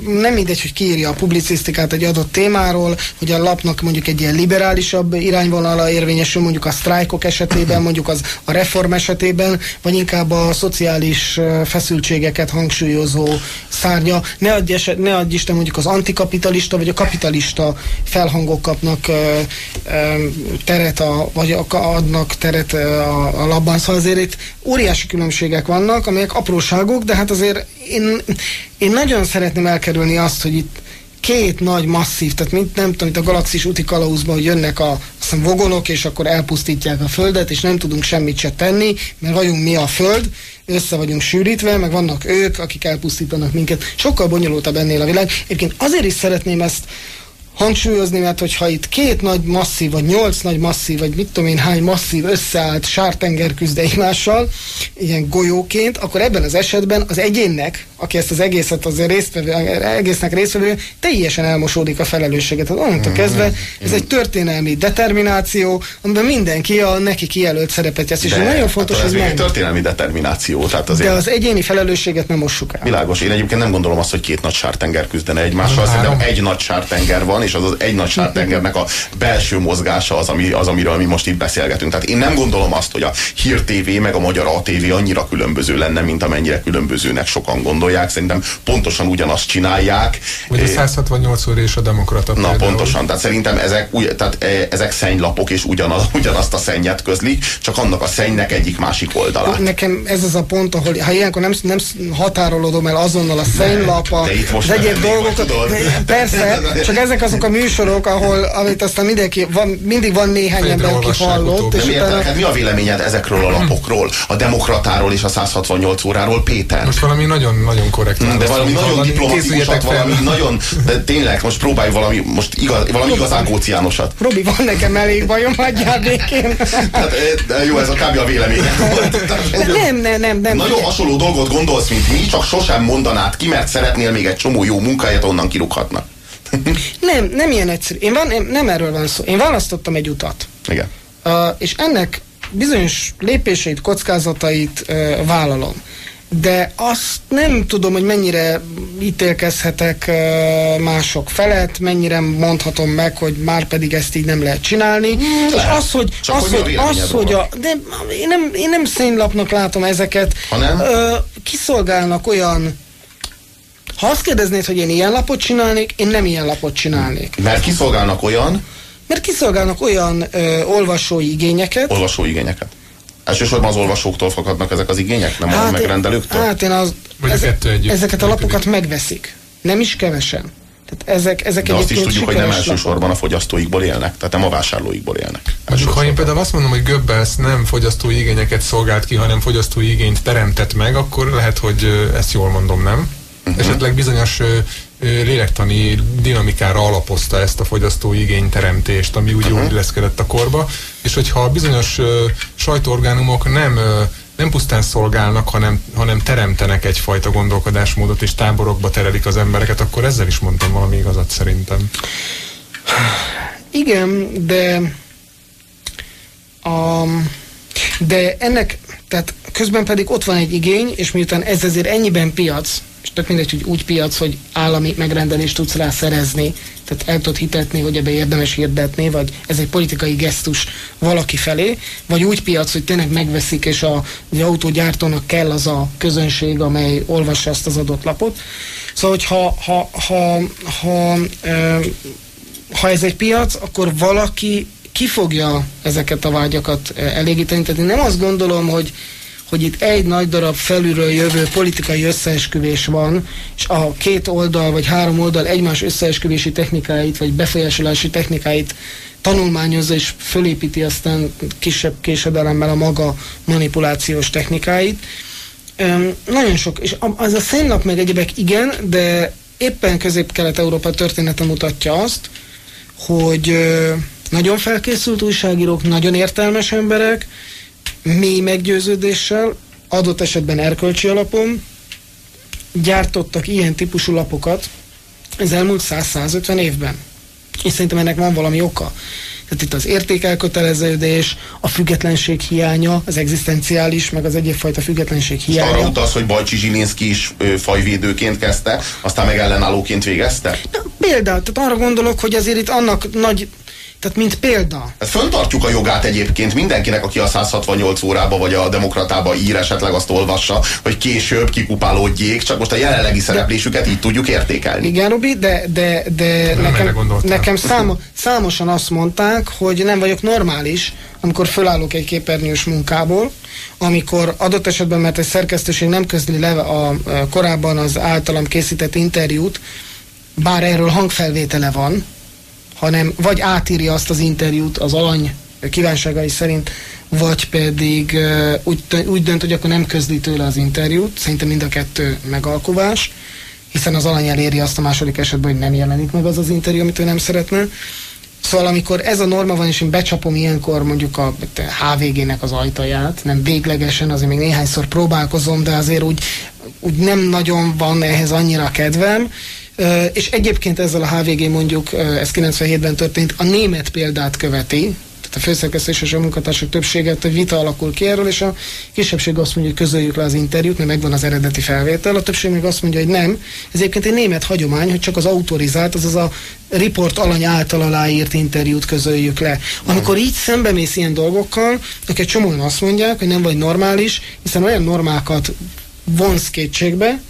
nem mindegy, hogy kiírja a publicisztikát egy adott témáról, hogy a lapnak mondjuk egy ilyen liberálisabb irányvonala érvényesül, mondjuk a sztrájkok esetében, mondjuk az a reform esetében, vagy inkább a szociális feszültségeket hangsúlyozó szárnya. Ne adj, eset, ne adj Isten mondjuk az antikapitalista vagy a kapitalista felhangok kapnak ö, ö, teret, a, vagy adnak teret a, a labban. Szóval azért itt óriási különbségek vannak, amelyek apróságok, de hát azért én, én nagyon szeretném elkerülni azt, hogy itt két nagy masszív, tehát mint nem tudom, itt a galaxis úti kalauzban, hogy jönnek a hiszem, vogonok, és akkor elpusztítják a földet, és nem tudunk semmit se tenni, mert vagyunk mi a föld, össze vagyunk sűrítve, meg vannak ők, akik elpusztítanak minket. Sokkal bonyolultabb ennél a világ. Egyébként azért is szeretném ezt hangsúlyozni, mert hogyha itt két nagy masszív, vagy nyolc nagy masszív, vagy mit tudom én hány masszív összeállt sártenger küzd egymással, ilyen golyóként, akkor ebben az esetben az egyénnek, aki ezt az egészet azért résztvevő, egésznek résztvevő, teljesen elmosódik a felelősséget. Tehát onnantól kezdve ez egy történelmi determináció, amiben mindenki a neki kijelölt szerepet játszik. És nagyon fontos,
hát ez
nem.
történelmi determináció. Tehát azért
De az egyéni felelősséget nem mossuk el.
Világos. Én egyébként nem gondolom azt, hogy két nagy sártenger küzdene egymással. Szerintem egy nagy sártenger van, és az az egy nagy sártengernek a belső mozgása az, ami, az, amiről mi most itt beszélgetünk. Tehát én nem gondolom azt, hogy a Hír TV meg a Magyar ATV annyira különböző lenne, mint amennyire különbözőnek sokan gondolják. Szerintem pontosan ugyanazt csinálják.
Vagy a
Eh,
168 óra és a demokrata
Na
például.
pontosan, tehát szerintem ezek, új, tehát eh, ezek szennylapok, és ugyanaz, ugyanazt a szennyet közlik, csak annak a szennynek egyik másik oldalát.
Nekem ez az a pont, ahol ha ilyenkor nem, nem határolódom el azonnal a szennylap,
de
az egyéb
elég vagy,
dolgokat.
tudod.
De Persze, csak ezek azok azok a műsorok, ahol, amit aztán mindenki, van, mindig van néhány ember, aki hallott, és
Nem
utána...
hát mi a véleményed ezekről a lapokról? A demokratáról és a 168 óráról, Péter?
Most valami nagyon-nagyon korrekt.
Mm, De valami nagyon diplomatikusat, valami nagyon, de tényleg, most próbálj valami, most igaz, valami igazán góciánosat.
Robi, van nekem elég bajom, hagyjál békén.
Hát, de jó, ez a kb. a véleményed volt.
Nem, nem, nem, nem.
Nagyon hasonló dolgot gondolsz, mint mi, csak sosem mondanád ki, mert szeretnél még egy csomó jó munkáját, onnan kirúghatnak.
Nem, nem ilyen egyszerű. Én van, nem, erről van szó. Én választottam egy utat.
Igen.
Uh, és ennek bizonyos lépéseit, kockázatait uh, vállalom. De azt nem tudom, hogy mennyire ítélkezhetek uh, mások felett, mennyire mondhatom meg, hogy már pedig ezt így nem lehet csinálni. és
lehet.
az, hogy,
Csak
az,
hogy
az, hogy a, de én nem, én nem szénlapnak látom ezeket.
Hanem?
Uh, kiszolgálnak olyan ha azt kérdeznéd, hogy én ilyen lapot csinálnék, én nem ilyen lapot csinálnék.
Mert kiszolgálnak olyan
Mert kiszolgálnak olyan ö, olvasói igényeket.
olvasóigényeket. Elsősorban az olvasóktól fakadnak ezek az igények, nem a megrendelőktől?
Hát én az,
együtt
ezeket a lapokat megveszik. Nem is kevesen. Tehát ezek, ezek
De azt is tudjuk, hogy nem
sikeres lapok.
elsősorban a fogyasztóikból élnek, tehát nem a vásárlóikból élnek.
Mondjuk, ha én például azt mondom, hogy Goebbels nem fogyasztói igényeket szolgált ki, hanem fogyasztói igényt teremtett meg, akkor lehet, hogy ezt jól mondom, nem? Uh-huh. Esetleg bizonyos lélektani dinamikára alapozta ezt a fogyasztói igényteremtést, ami úgy uh-huh. jól illeszkedett a korba, és hogyha bizonyos sajtóorgánumok nem nem pusztán szolgálnak, hanem, hanem teremtenek egyfajta gondolkodásmódot, és táborokba terelik az embereket, akkor ezzel is mondtam valami igazat szerintem.
Igen, de a, de ennek, tehát közben pedig ott van egy igény, és miután ez azért ennyiben piac, és tök mindegy, hogy úgy piac, hogy állami megrendelést tudsz rá szerezni, tehát el tudod hitetni, hogy ebbe érdemes hirdetni, vagy ez egy politikai gesztus valaki felé, vagy úgy piac, hogy tényleg megveszik, és a, az autógyártónak kell az a közönség, amely olvassa azt az adott lapot. Szóval, hogy ha, ha, ha, ha, ha ez egy piac, akkor valaki ki fogja ezeket a vágyakat elégíteni. Tehát én nem azt gondolom, hogy, hogy itt egy nagy darab felülről jövő politikai összeesküvés van, és a két oldal vagy három oldal egymás összeesküvési technikáit, vagy befolyásolási technikáit tanulmányozza és fölépíti aztán kisebb késedelemmel a maga manipulációs technikáit. Öm, nagyon sok, és az a szénlap meg egyebek igen, de éppen Közép-Kelet-Európa története mutatja azt, hogy ö, nagyon felkészült újságírók, nagyon értelmes emberek, mély meggyőződéssel, adott esetben erkölcsi alapon gyártottak ilyen típusú lapokat az elmúlt 100-150 évben. És szerintem ennek van valami oka. Tehát itt az értékelköteleződés, a függetlenség hiánya, az egzisztenciális, meg az egyébfajta függetlenség
És arra
hiánya.
utalsz, hogy Bajcsi Zsilinszki is ö, fajvédőként kezdte, aztán meg ellenállóként végezte?
Na, Például, tehát arra gondolok, hogy azért itt annak nagy, tehát mint példa,
Hát föntartjuk a jogát egyébként mindenkinek, aki a 168 órába vagy a demokratába ír, esetleg azt olvassa, hogy később kikupálódjék, csak most a jelenlegi szereplésüket így tudjuk értékelni.
Igen, Robi, de, de, de nekem, nekem számo, számosan azt mondták, hogy nem vagyok normális, amikor fölállok egy képernyős munkából, amikor adott esetben, mert egy szerkesztőség nem közli le a, a korábban az általam készített interjút, bár erről hangfelvétele van, hanem vagy átírja azt az interjút az alany kívánságai szerint, vagy pedig úgy, úgy dönt, hogy akkor nem közli tőle az interjút. Szerintem mind a kettő megalkovás, hiszen az alany eléri azt a második esetben, hogy nem jelenik meg az az interjú, amit ő nem szeretne. Szóval amikor ez a norma van, és én becsapom ilyenkor mondjuk a HVG-nek az ajtaját, nem véglegesen, azért még néhányszor próbálkozom, de azért úgy, úgy nem nagyon van ehhez annyira kedvem, és egyébként ezzel a HVG mondjuk, ez 97-ben történt, a német példát követi, tehát a főszerkesztés és a munkatársak többséget, hogy vita alakul ki erről, és a kisebbség azt mondja, hogy közöljük le az interjút, mert megvan az eredeti felvétel, a többség meg azt mondja, hogy nem. Ez egyébként egy német hagyomány, hogy csak az autorizált, azaz a riport alany által aláírt interjút közöljük le. Amikor így szembemész ilyen dolgokkal, akkor egy csomóan azt mondják, hogy nem vagy normális, hiszen olyan normákat vonsz kétségbe,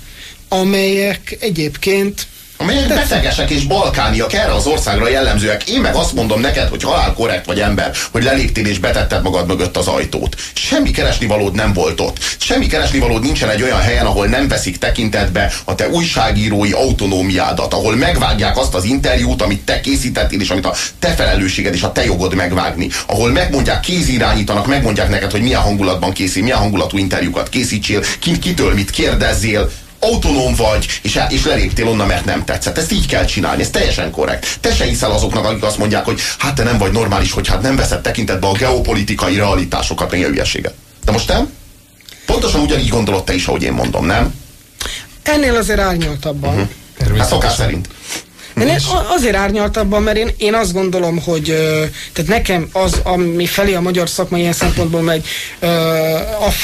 amelyek egyébként
Amelyek betegesek és balkániak erre az országra jellemzőek. Én meg azt mondom neked, hogy halál korrekt vagy ember, hogy leléptél és betetted magad mögött az ajtót. Semmi keresnivalód nem volt ott. Semmi keresnivalód nincsen egy olyan helyen, ahol nem veszik tekintetbe a te újságírói autonómiádat, ahol megvágják azt az interjút, amit te készítettél, és amit a te felelősséged és a te jogod megvágni. Ahol megmondják, kézirányítanak, megmondják neked, hogy milyen hangulatban készül, milyen hangulatú interjúkat készítsél, kitől mit kérdezzél, autonóm vagy, és, és leléptél onnan, mert nem tetszett. Ezt így kell csinálni, ez teljesen korrekt. Te se hiszel azoknak, akik azt mondják, hogy hát te nem vagy normális, hogy hát nem veszed tekintetbe a geopolitikai realitásokat, meg a hülyeséget. De most nem? Pontosan ugyanígy gondolod te is, ahogy én mondom, nem?
Ennél azért árnyaltabban. Uh-huh.
Hát szokás szerint.
De azért árnyaltabban, mert én, én azt gondolom, hogy tehát nekem az, ami felé a magyar szakma ilyen szempontból megy,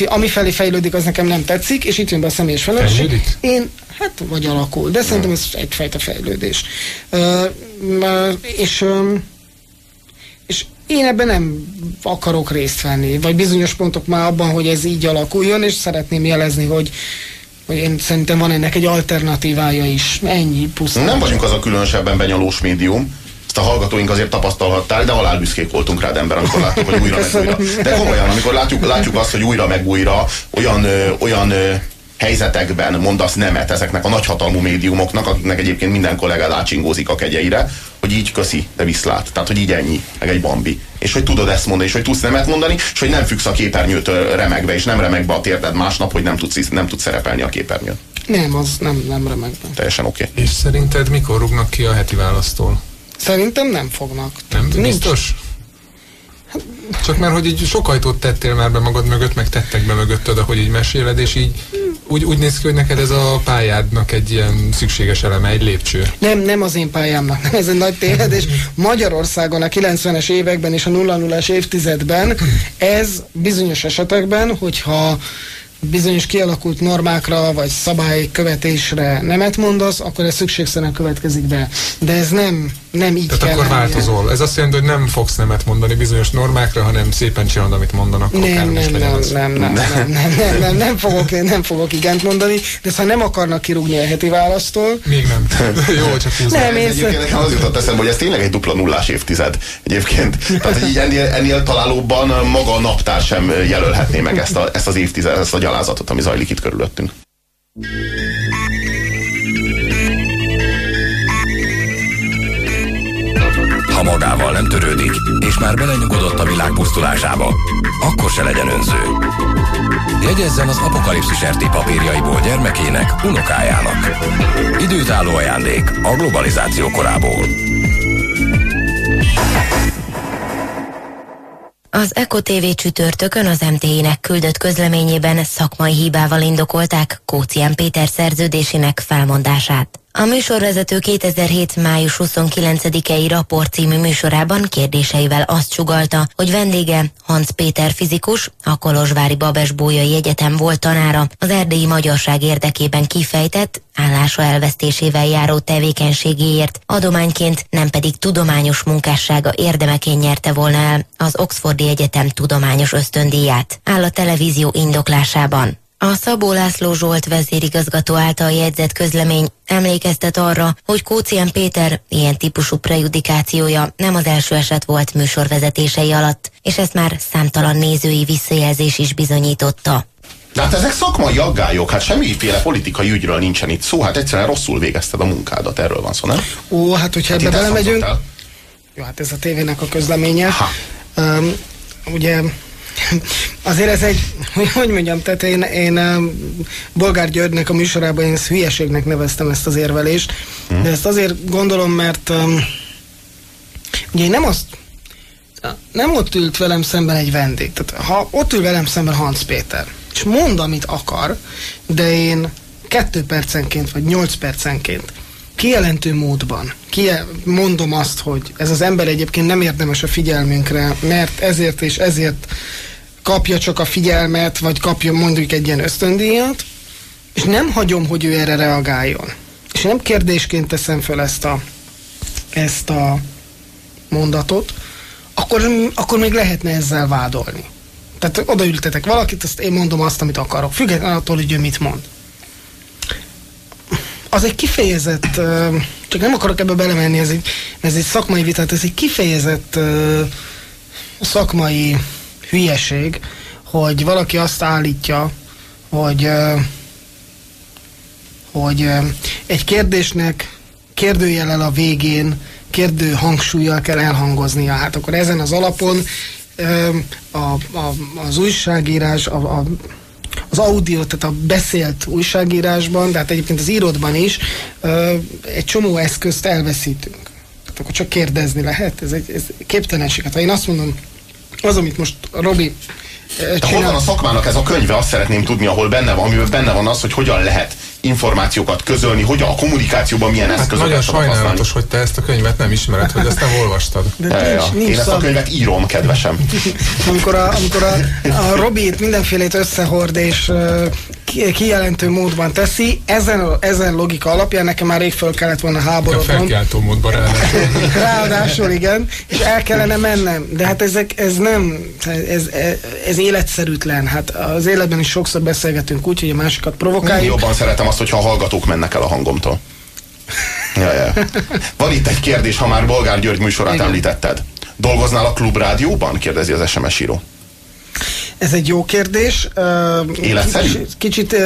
ami felé fejlődik, az nekem nem tetszik, és itt jön be a személyes felelősség. Én, hát vagy alakul, de szerintem ez egyfajta fejlődés. És és én ebben nem akarok részt venni, vagy bizonyos pontok már abban, hogy ez így alakuljon, és szeretném jelezni, hogy hogy én szerintem van ennek egy alternatívája is. Ennyi pusztán.
Nem vagyunk az a különösebben benyalós médium, ezt a hallgatóink azért tapasztalhatták, de halálbüszkék voltunk rád ember, amikor láttuk, hogy újra meg újra. De komolyan, amikor látjuk, látjuk azt, hogy újra meg újra olyan, olyan helyzetekben mondasz nemet ezeknek a nagyhatalmú médiumoknak, akiknek egyébként minden kollega átsingózik a kegyeire, hogy így köszi, de viszlát. Tehát, hogy így ennyi, meg egy bambi. És hogy tudod ezt mondani, és hogy tudsz nemet mondani, és hogy nem függsz a képernyőtől remegve, és nem remeg be a térded másnap, hogy nem tudsz, nem tudsz szerepelni a képernyőn.
Nem, az nem, nem remeg be.
Teljesen oké. Okay.
És szerinted mikor rúgnak ki a heti választól?
Szerintem nem fognak.
Nem? Nincs. Biztos? Csak mert, hogy így sok ajtót tettél már be magad mögött, meg tettek be mögötted, ahogy így meséled, és így úgy, úgy néz ki, hogy neked ez a pályádnak egy ilyen szükséges eleme, egy lépcső.
Nem, nem az én pályámnak, nem ez egy nagy tévedés. Magyarországon a 90-es években és a 0-0-es évtizedben ez bizonyos esetekben, hogyha bizonyos kialakult normákra vagy szabálykövetésre nemet mondasz, akkor ez szükségszerűen következik be. De ez nem, nem így
Tehát
kell
akkor változol. Ez azt jelenti, hogy nem fogsz nemet mondani bizonyos normákra, hanem szépen csinálod, amit mondanak.
Nem, nem, nem, nem, nem, nem, nem, nem, nem, nem, fogok, nem fogok igent mondani, de ha nem akarnak kirúgni a heti választól...
Még nem. Jó, csak húzni.
Nem, én
Egyébként nekem az jutott eszembe, hogy ez tényleg egy dupla nullás évtized egyébként. Tehát, hogy így ennél, ennél találóban maga a naptár sem jelölhetné meg ezt, a, ezt az évtized, ezt a gyalázatot, ami zajlik itt körülöttünk.
Ha magával nem törődik, és már belenyugodott a világ pusztulásába, akkor se legyen önző. Jegyezzen az apokalipszis RT papírjaiból gyermekének, unokájának. Időtálló ajándék a globalizáció korából.
Az Eko TV csütörtökön az MTI-nek küldött közleményében szakmai hibával indokolták Kócián Péter szerződésének felmondását. A műsorvezető 2007. május 29-i raport című műsorában kérdéseivel azt sugalta, hogy vendége Hans Péter fizikus, a Kolozsvári Babes Bójai Egyetem volt tanára, az erdélyi magyarság érdekében kifejtett, állása elvesztésével járó tevékenységéért, adományként nem pedig tudományos munkássága érdemeként nyerte volna el az Oxfordi Egyetem tudományos ösztöndíját. Áll a televízió indoklásában. A Szabó László Zsolt vezérigazgató által jegyzett közlemény emlékeztet arra, hogy Kócián Péter ilyen típusú prejudikációja nem az első eset volt műsorvezetései alatt, és ezt már számtalan nézői visszajelzés is bizonyította.
De hát ezek szakmai aggályok, hát semmiféle politikai ügyről nincsen itt szó, hát egyszerűen rosszul végezted a munkádat, erről van szó, nem?
Ó, hát hogyha
Hát
ebbe belemegyünk... Jó, hát ez a tévének a közleménye.
Ha.
Um, ugye azért ez egy, hogy, mondjam, tehát én, én Bolgár Györgynek a műsorában én hülyeségnek neveztem ezt az érvelést, de ezt azért gondolom, mert um, ugye én nem azt nem ott ült velem szemben egy vendég. Tehát ha ott ül velem szemben Hans Péter, és mond, amit akar, de én kettő percenként, vagy nyolc percenként kijelentő módban kie- mondom azt, hogy ez az ember egyébként nem érdemes a figyelmünkre, mert ezért és ezért kapja csak a figyelmet, vagy kapja mondjuk egy ilyen ösztöndíjat, és nem hagyom, hogy ő erre reagáljon. És nem kérdésként teszem föl ezt a, ezt a mondatot, akkor, akkor még lehetne ezzel vádolni. Tehát odaültetek valakit, azt én mondom azt, amit akarok, függetlenül attól, hogy ő mit mond. Az egy kifejezett, csak nem akarok ebbe belemenni, ez egy, ez egy szakmai vitát, ez egy kifejezett szakmai hülyeség, hogy valaki azt állítja, hogy, hogy egy kérdésnek kérdőjelel a végén kérdő hangsúlyjal kell elhangoznia. Hát akkor ezen az alapon a, a, az újságírás, a, a, az audio, tehát a beszélt újságírásban, de hát egyébként az íródban is egy csomó eszközt elveszítünk. Tehát akkor csak kérdezni lehet, ez egy ez képtelenség. Hát ha én azt mondom, az, amit most Robi
de hol van a szakmának ez a könyve? Azt szeretném tudni, ahol benne van, amiben benne van az, hogy hogyan lehet információkat közölni, hogy a kommunikációban milyen hát eszközöket
Nagyon sajnálatos, használni. hogy te ezt a könyvet nem ismered, hogy ezt nem olvastad.
De ja, nincs, ja. nincs Én ezt a könyvet írom, kedvesem.
amikor a, amikor a, a Robi mindenfélét összehord és uh, kijelentő módban teszi, ezen, ezen logika alapján nekem már rég föl kellett volna háborodnom.
A felkiáltó módban ráadásul.
ráadásul, igen, és el kellene mennem. De hát ezek, ez nem, ez, ez életszerűtlen. Hát az életben is sokszor beszélgetünk úgy, hogy a másikat provokáljuk.
Jobban szeretem azt, hogyha a hallgatók mennek el a hangomtól. Ja, ja. Van itt egy kérdés, ha már Bolgár György műsorát Igen. említetted. Dolgoznál a klubrádióban? kérdezi az SMS író.
Ez egy jó kérdés.
Életszerű?
Kicsit, kicsit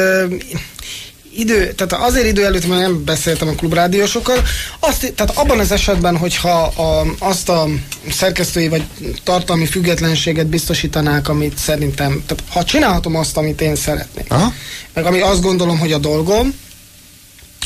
idő, tehát azért idő előtt, mert nem beszéltem a klubrádiósokkal, azt, tehát abban az esetben, hogyha a, azt a szerkesztői vagy tartalmi függetlenséget biztosítanák, amit szerintem, tehát ha csinálhatom azt, amit én szeretnék, Aha. meg ami azt gondolom, hogy a dolgom,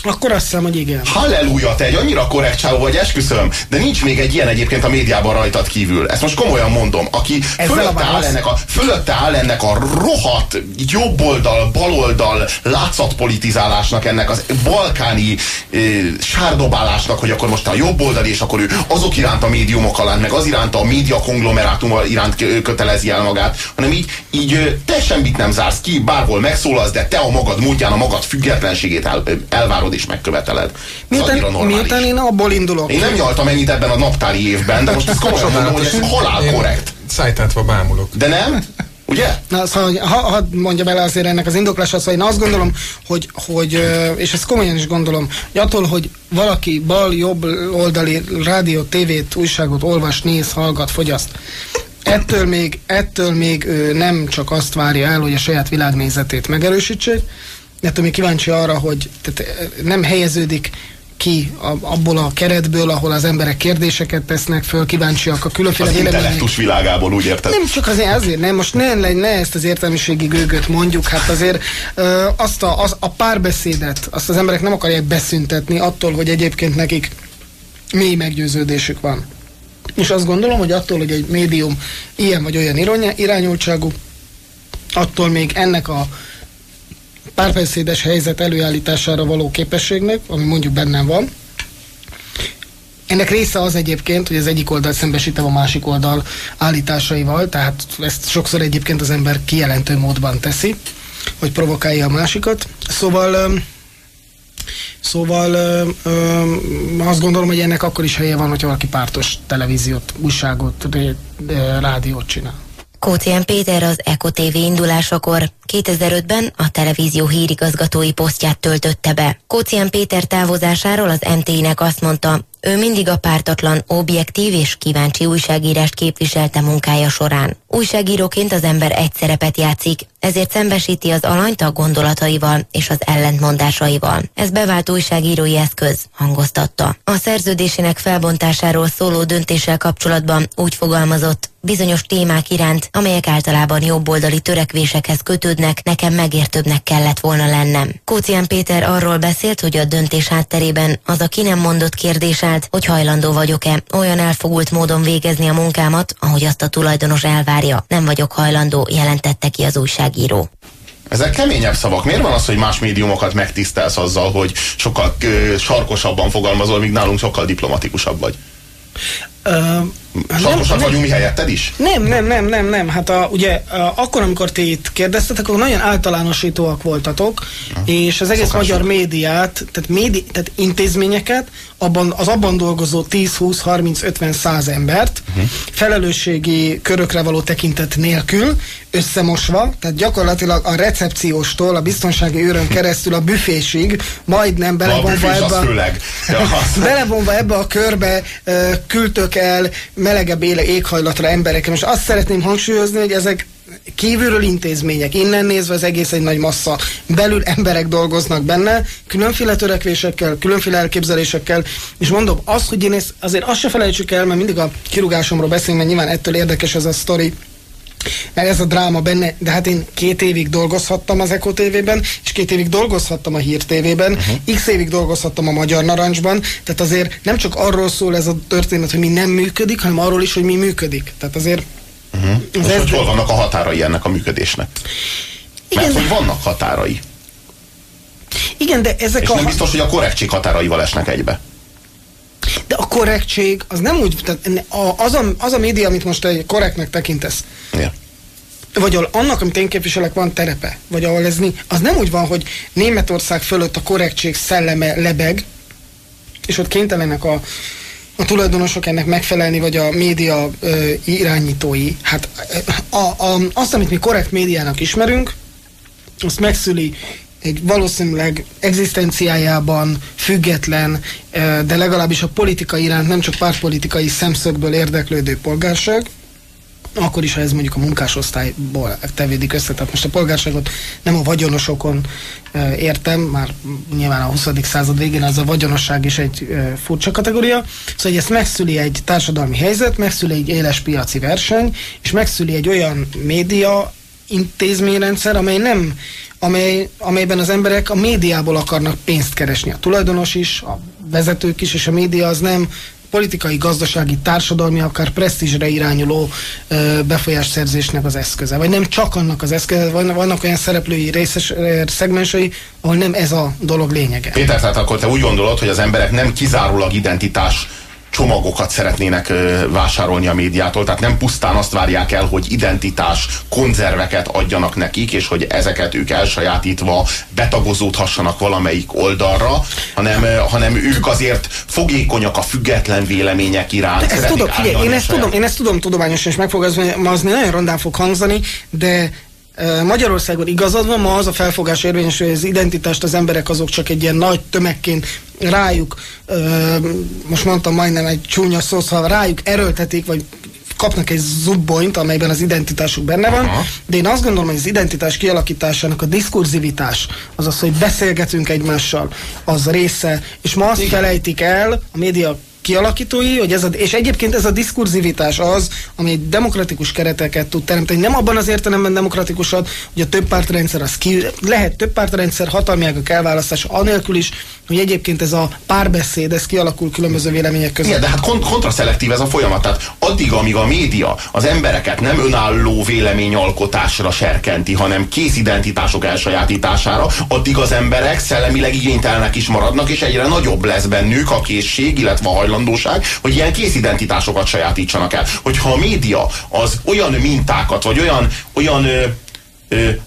akkor azt hiszem, hogy igen.
Halleluja, te egy annyira korrekt csávó vagy, esküszöm. De nincs még egy ilyen egyébként a médiában rajtad kívül. Ezt most komolyan mondom. Aki fölötte áll, ennek a, fölötte áll ennek a rohadt jobboldal, baloldal látszatpolitizálásnak, ennek az balkáni e, sárdobálásnak, hogy akkor most a jobboldali, és akkor ő azok iránt a médiumok alá, meg az iránt a média konglomerátum iránt kötelezi el magát, hanem így, így te semmit nem zársz ki, bárhol megszólalsz, de te a magad módján a magad függetlenségét el, elvárod akarod és megköveteled.
Miután, miután én abból indulok.
Én nem nyaltam ennyit ebben a naptári évben, de most ezt komolyan mondom, hogy ez halál korrekt.
Szájtátva bámulok.
De nem? Ugye?
Na, szóval, ha, ha mondja bele azért ennek az indoklása, szóval én azt gondolom, hogy, hogy, és ezt komolyan is gondolom, hogy attól, hogy valaki bal, jobb oldali rádió, tévét, újságot olvas, néz, hallgat, fogyaszt, ettől még, ettől még ő nem csak azt várja el, hogy a saját világnézetét megerősítse, ettől még kíváncsi arra, hogy tehát eh, nem helyeződik ki abból a keretből, ahol az emberek kérdéseket tesznek föl, kíváncsiak a különféle
az intellektus világából, úgy érted?
Nem csak azért, azért nem, most ne, ne ezt az értelmiségi gőgöt mondjuk, hát azért ö, azt a, az, a párbeszédet, azt az emberek nem akarják beszüntetni attól, hogy egyébként nekik mély meggyőződésük van. És azt gondolom, hogy attól, hogy egy médium ilyen vagy olyan irányultságú, attól még ennek a párbeszédes helyzet előállítására való képességnek, ami mondjuk bennem van. Ennek része az egyébként, hogy az egyik oldal szembesítem a másik oldal állításaival, tehát ezt sokszor egyébként az ember kijelentő módban teszi, hogy provokálja a másikat. Szóval Szóval ö, ö, azt gondolom, hogy ennek akkor is helye van, hogyha valaki pártos televíziót, újságot, rádiót csinál.
Kócián Péter az Eko TV indulásakor 2005-ben a televízió hírigazgatói posztját töltötte be. Kócián Péter távozásáról az MT-nek azt mondta, ő mindig a pártatlan, objektív és kíváncsi újságírást képviselte munkája során. Újságíróként az ember egy szerepet játszik, ezért szembesíti az alanyt a gondolataival és az ellentmondásaival. Ez bevált újságírói eszköz, hangoztatta. A szerződésének felbontásáról szóló döntéssel kapcsolatban úgy fogalmazott, bizonyos témák iránt, amelyek általában jobboldali törekvésekhez kötődnek, nekem megértőbbnek kellett volna lennem. Kócián Péter arról beszélt, hogy a döntés hátterében az a ki nem mondott kérdés állt, hogy hajlandó vagyok-e olyan elfogult módon végezni a munkámat, ahogy azt a tulajdonos elvárja. Nem vagyok hajlandó, jelentette ki az újságíró.
Ezek keményebb szavak. Miért van az, hogy más médiumokat megtisztelsz azzal, hogy sokkal ö, sarkosabban fogalmazol, míg nálunk sokkal diplomatikusabb vagy? Sarkosak vagyunk mi helyetted is?
Nem, nem, nem, nem, nem. Hát a, ugye a, akkor, amikor ti itt kérdeztetek, akkor nagyon általánosítóak voltatok, ja. és az egész Szokások. magyar médiát, tehát, médi, tehát intézményeket, abban, az abban dolgozó 10, 20, 30, 50, 100 embert uh-huh. felelősségi körökre való tekintet nélkül, összemosva, tehát gyakorlatilag a recepcióstól, a biztonsági őrön keresztül a büfésig, majdnem belevonva ebbe, a, belevonva ebbe a körbe küldtök el melegebb éghajlatra emberek. Most azt szeretném hangsúlyozni, hogy ezek kívülről intézmények, innen nézve az egész egy nagy massza, belül emberek dolgoznak benne, különféle törekvésekkel, különféle elképzelésekkel, és mondom, az, hogy én ezt, azért azt se felejtsük el, mert mindig a kirugásomról beszélünk, mert nyilván ettől érdekes ez a sztori, mert ez a dráma benne, de hát én két évig dolgozhattam az Eko TV-ben, és két évig dolgozhattam a Hír TV-ben, uh-huh. x évig dolgozhattam a Magyar Narancsban, tehát azért nem csak arról szól ez a történet, hogy mi nem működik, hanem arról is, hogy mi működik. Tehát azért
Uh-huh. Most, ez hol vannak a határai ennek a működésnek? Igen, Mert hogy vannak határai.
Igen, de ezek
És
a...
nem biztos, hogy a korrektség határaival esnek egybe.
De a korrektség, az nem úgy, tehát az a, az a média, amit most egy korrektnek tekintesz, yeah. vagy ahol annak, amit én képviselek, van terepe, vagy ahol ez az nem úgy van, hogy Németország fölött a korrektség szelleme lebeg, és ott kénytelenek a, a tulajdonosok ennek megfelelni, vagy a média ö, irányítói. Hát a, a, azt, amit mi korrekt médiának ismerünk, azt megszüli egy valószínűleg egzisztenciájában független, de legalábbis a politika iránt nem csak pártpolitikai szemszögből érdeklődő polgárság, akkor is, ha ez mondjuk a munkásosztályból tevédik össze. Tehát most a polgárságot nem a vagyonosokon értem, már nyilván a 20. század végén az a vagyonosság is egy furcsa kategória. Szóval hogy ezt megszüli egy társadalmi helyzet, megszüli egy éles piaci verseny, és megszüli egy olyan média intézményrendszer, amely nem amely, amelyben az emberek a médiából akarnak pénzt keresni. A tulajdonos is, a vezetők is, és a média az nem politikai, gazdasági, társadalmi, akár presztízsre irányuló ö, befolyásszerzésnek az eszköze. Vagy nem csak annak az eszköze, vannak, olyan szereplői részes szegmensei, ahol nem ez a dolog lényege.
Péter, tehát akkor te úgy gondolod, hogy az emberek nem kizárólag identitás csomagokat szeretnének vásárolni a médiától, tehát nem pusztán azt várják el, hogy identitás konzerveket adjanak nekik, és hogy ezeket ők elsajátítva betagozódhassanak valamelyik oldalra, hanem, hanem ők azért fogékonyak a független vélemények iránt.
Ezt tudom, figyelj, én ezt tudom, én ezt tudom tudományosan is megfogalmazni, nagyon rondán fog hangzani, de Magyarországon igazad van, ma az a felfogás érvényes, hogy az identitást az emberek azok csak egy ilyen nagy tömegként rájuk, most mondtam majdnem egy csúnya szó, szóval rájuk erőltetik, vagy kapnak egy zubbonyt, amelyben az identitásuk benne van, Aha. de én azt gondolom, hogy az identitás kialakításának a diskurzivitás, azaz, hogy beszélgetünk egymással, az része, és ma azt Igen. felejtik el a média kialakítói, hogy ez a, és egyébként ez a diskurzivitás az, ami demokratikus kereteket tud teremteni. Nem abban az értelemben demokratikusat, hogy a több pártrendszer az ki, lehet több pártrendszer hatalmi ágak elválasztása anélkül is, hogy egyébként ez a párbeszéd, ez kialakul különböző vélemények között.
Igen, de hát kont- kontraszelektív ez a folyamat. Tehát addig, amíg a média az embereket nem önálló véleményalkotásra serkenti, hanem készidentitások elsajátítására, addig az emberek szellemileg igénytelnek is maradnak, és egyre nagyobb lesz bennük a készség, illetve a hajlandóság, hogy ilyen készidentitásokat sajátítsanak el. Hogyha a média az olyan mintákat, vagy olyan, olyan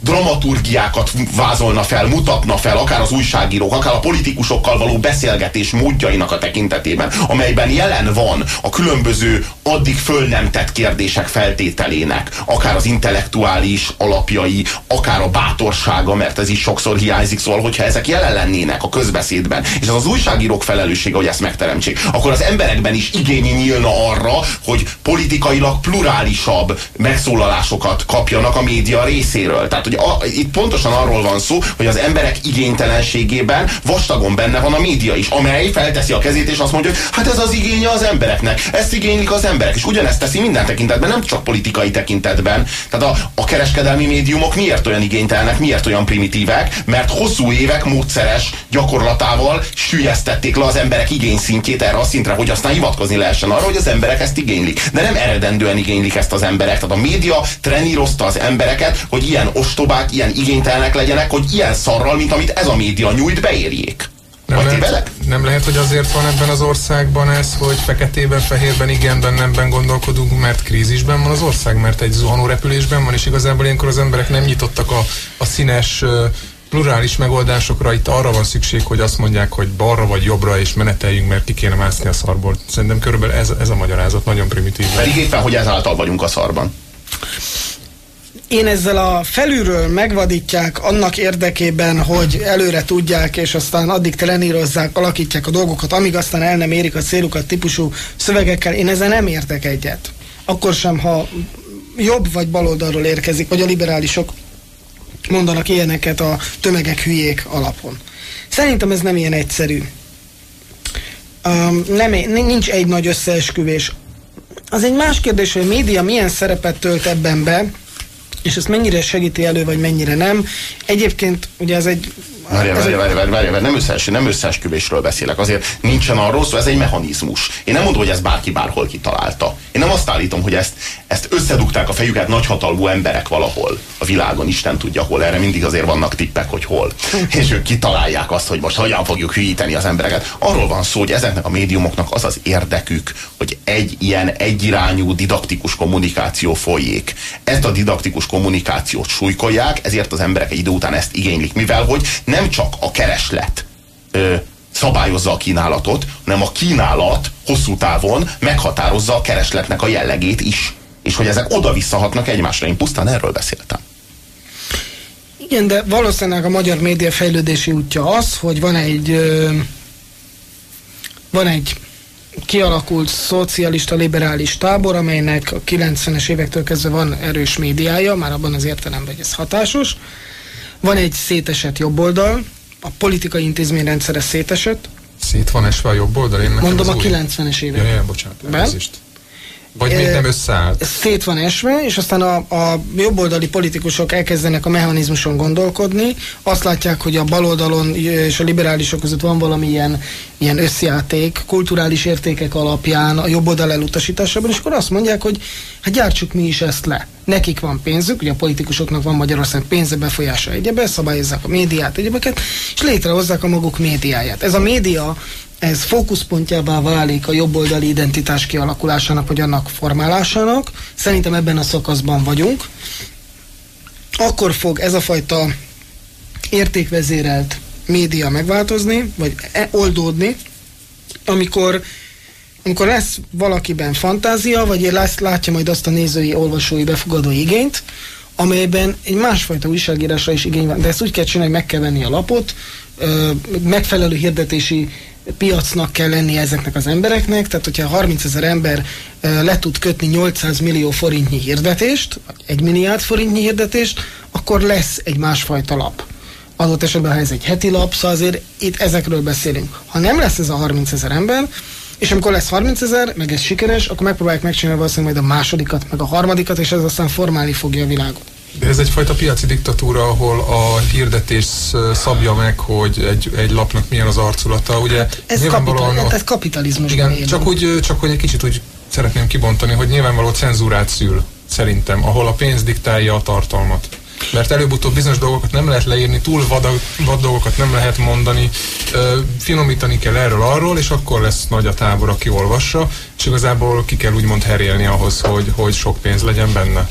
dramaturgiákat vázolna fel, mutatna fel, akár az újságírók, akár a politikusokkal való beszélgetés módjainak a tekintetében, amelyben jelen van a különböző addig föl nem tett kérdések feltételének, akár az intellektuális alapjai, akár a bátorsága, mert ez is sokszor hiányzik, szóval, hogyha ezek jelen lennének a közbeszédben, és az az újságírók felelőssége, hogy ezt megteremtsék, akkor az emberekben is igény nyílna arra, hogy politikailag plurálisabb megszólalásokat kapjanak a média részéről részéről. Tehát, hogy a, itt pontosan arról van szó, hogy az emberek igénytelenségében vastagon benne van a média is, amely felteszi a kezét és azt mondja, hogy hát ez az igénye az embereknek, ezt igénylik az emberek, és ugyanezt teszi minden tekintetben, nem csak politikai tekintetben. Tehát a, a kereskedelmi médiumok miért olyan igénytelenek, miért olyan primitívek, mert hosszú évek módszeres gyakorlatával sülyeztették le az emberek igényszintjét erre a szintre, hogy aztán hivatkozni lehessen arra, hogy az emberek ezt igénylik. De nem eredendően igénylik ezt az emberek. Tehát a média trenírozta az embereket, hogy ilyen ostobák, ilyen igénytelenek legyenek, hogy ilyen szarral, mint amit ez a média nyújt, beérjék.
Nem
Vagy
lehet,
tévedek?
nem lehet, hogy azért van ebben az országban ez, hogy feketében, fehérben, igenben, nemben gondolkodunk, mert krízisben van az ország, mert egy zuhanó repülésben van, és igazából ilyenkor az emberek nem nyitottak a, a színes plurális megoldásokra, itt arra van szükség, hogy azt mondják, hogy balra vagy jobbra és meneteljünk, mert ki kéne mászni a szarból. Szerintem körülbelül ez, ez a magyarázat, nagyon primitív.
Pedig éppen, hogy ezáltal vagyunk a szarban.
Én ezzel a felülről megvadítják annak érdekében, hogy előre tudják, és aztán addig trenírozzák, alakítják a dolgokat, amíg aztán el nem érik a célukat típusú szövegekkel. Én ezzel nem értek egyet. Akkor sem, ha jobb vagy baloldalról érkezik, vagy a liberálisok mondanak ilyeneket a tömegek hülyék alapon. Szerintem ez nem ilyen egyszerű. Um, nem, nincs egy nagy összeesküvés. Az egy más kérdés, hogy a média milyen szerepet tölt ebben be, és ezt mennyire segíti elő, vagy mennyire nem. Egyébként ugye ez egy...
Várjál,
ez
várjál,
egy-
várjál, várjál, várjál, nem, összees, nem összeesküvésről beszélek. Azért nincsen arról szó, ez egy mechanizmus. Én nem mondom, hogy ezt bárki bárhol kitalálta. Én nem azt állítom, hogy ezt, ezt összedugták a fejüket nagyhatalmú emberek valahol a világon, Isten tudja hol. Erre mindig azért vannak tippek, hogy hol. És ők kitalálják azt, hogy most hogyan fogjuk hülyíteni az embereket. Arról van szó, hogy ezeknek a médiumoknak az az érdekük, hogy egy ilyen egyirányú didaktikus kommunikáció folyik. Ezt a didaktikus kommunikációt súlykolják, ezért az emberek egy idő után ezt igénylik, mivel hogy nem csak a kereslet ö, szabályozza a kínálatot, hanem a kínálat hosszú távon meghatározza a keresletnek a jellegét is. És hogy ezek oda-visszahatnak egymásra. Én pusztán erről beszéltem.
Igen, de valószínűleg a magyar média fejlődési útja az, hogy van egy ö, van egy kialakult szocialista liberális tábor, amelynek a 90-es évektől kezdve van erős médiája, már abban az értelemben, hogy ez hatásos. Van egy szétesett jobboldal, a politikai intézményrendszere szétesett,
Szét van esve a jobb oldal? Én
mondom a
új-
90-es
Ja,
évek.
ja, bocsánat, elnézést. Vagy még nem összeállt.
szét van esve, és aztán a, a jobboldali politikusok elkezdenek a mechanizmuson gondolkodni, azt látják, hogy a baloldalon és a liberálisok között van valami ilyen, ilyen összjáték, kulturális értékek alapján a jobboldal elutasításában, és akkor azt mondják, hogy hát gyártsuk mi is ezt le. Nekik van pénzük, ugye a politikusoknak van Magyarország pénze, befolyása egyebe, szabályozzák a médiát, egyebeket, és létrehozzák a maguk médiáját. Ez a média ez fókuszpontjává válik a jobboldali identitás kialakulásának, vagy annak formálásának. Szerintem ebben a szakaszban vagyunk. Akkor fog ez a fajta értékvezérelt média megváltozni, vagy e- oldódni, amikor amikor lesz valakiben fantázia, vagy lesz, látja majd azt a nézői, olvasói, befogadó igényt, amelyben egy másfajta újságírásra is igény van. De ezt úgy kell csinálni, hogy meg kell venni a lapot, megfelelő hirdetési piacnak kell lenni ezeknek az embereknek, tehát hogyha 30 ezer ember le tud kötni 800 millió forintnyi hirdetést, vagy 1 milliárd forintnyi hirdetést, akkor lesz egy másfajta lap adott esetben, ha ez egy heti lap, szóval azért itt ezekről beszélünk. Ha nem lesz ez a 30 ezer ember, és amikor lesz 30 ezer, meg ez sikeres, akkor megpróbálják megcsinálni valószínűleg majd a másodikat, meg a harmadikat, és ez aztán formálni fogja a világot.
De ez egyfajta piaci diktatúra, ahol a hirdetés szabja meg, hogy egy, egy lapnak milyen az arculata. Ugye
Ez,
nyilvánvalóan
kapital,
ott-
ez kapitalizmus.
Igen, csak úgy, csak hogy egy kicsit úgy szeretném kibontani, hogy nyilvánvaló cenzúrát szül, szerintem, ahol a pénz diktálja a tartalmat. Mert előbb-utóbb bizonyos dolgokat nem lehet leírni, túl vad, vad dolgokat nem lehet mondani, ö, finomítani kell erről arról, és akkor lesz nagy a tábor, aki olvassa, és igazából ki kell úgymond herélni ahhoz, hogy, hogy sok pénz legyen benne.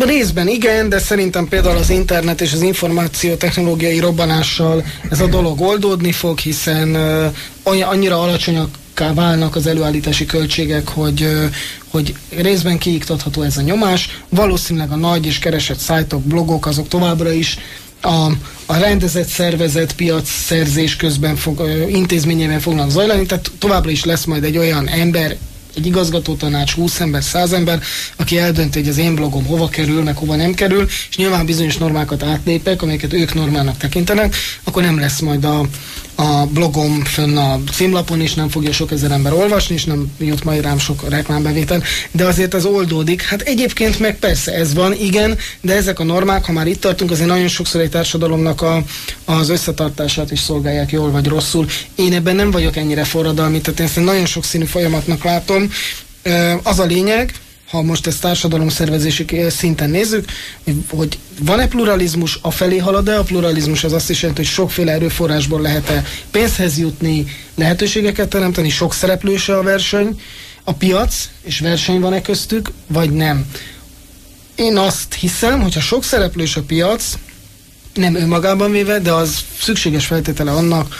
Részben igen, de szerintem például az internet és az információ technológiai robbanással ez a dolog oldódni fog, hiszen uh, annyira alacsonyaká válnak az előállítási költségek, hogy, hogy részben kiiktatható ez a nyomás. Valószínűleg a nagy és keresett szájtok, blogok azok továbbra is a, a rendezett szervezet piac szerzés közben fog, ö, intézményében fognak zajlani, tehát továbbra is lesz majd egy olyan ember, egy igazgatótanács, 20 ember, 100 ember, aki eldönti, hogy az én blogom hova kerül, meg hova nem kerül, és nyilván bizonyos normákat átlépek, amelyeket ők normának tekintenek, akkor nem lesz majd a, a blogom fönn a címlapon, és nem fogja sok ezer ember olvasni, és nem jut majd rám sok reklámbevétel, de azért az oldódik. Hát egyébként meg persze ez van, igen, de ezek a normák, ha már itt tartunk, azért nagyon sokszor egy társadalomnak a, az összetartását is szolgálják jól vagy rosszul. Én ebben nem vagyok ennyire forradalmi, tehát én ezt nagyon sokszínű folyamatnak látom. Az a lényeg, ha most ezt társadalomszervezési szinten nézzük, hogy van-e pluralizmus, a felé halad-e a pluralizmus, az azt is jelenti, hogy sokféle erőforrásból lehet-e pénzhez jutni, lehetőségeket teremteni, sok szereplőse a verseny, a piac, és verseny van-e köztük, vagy nem. Én azt hiszem, hogyha sok szereplős a piac, nem önmagában véve, de az szükséges feltétele annak,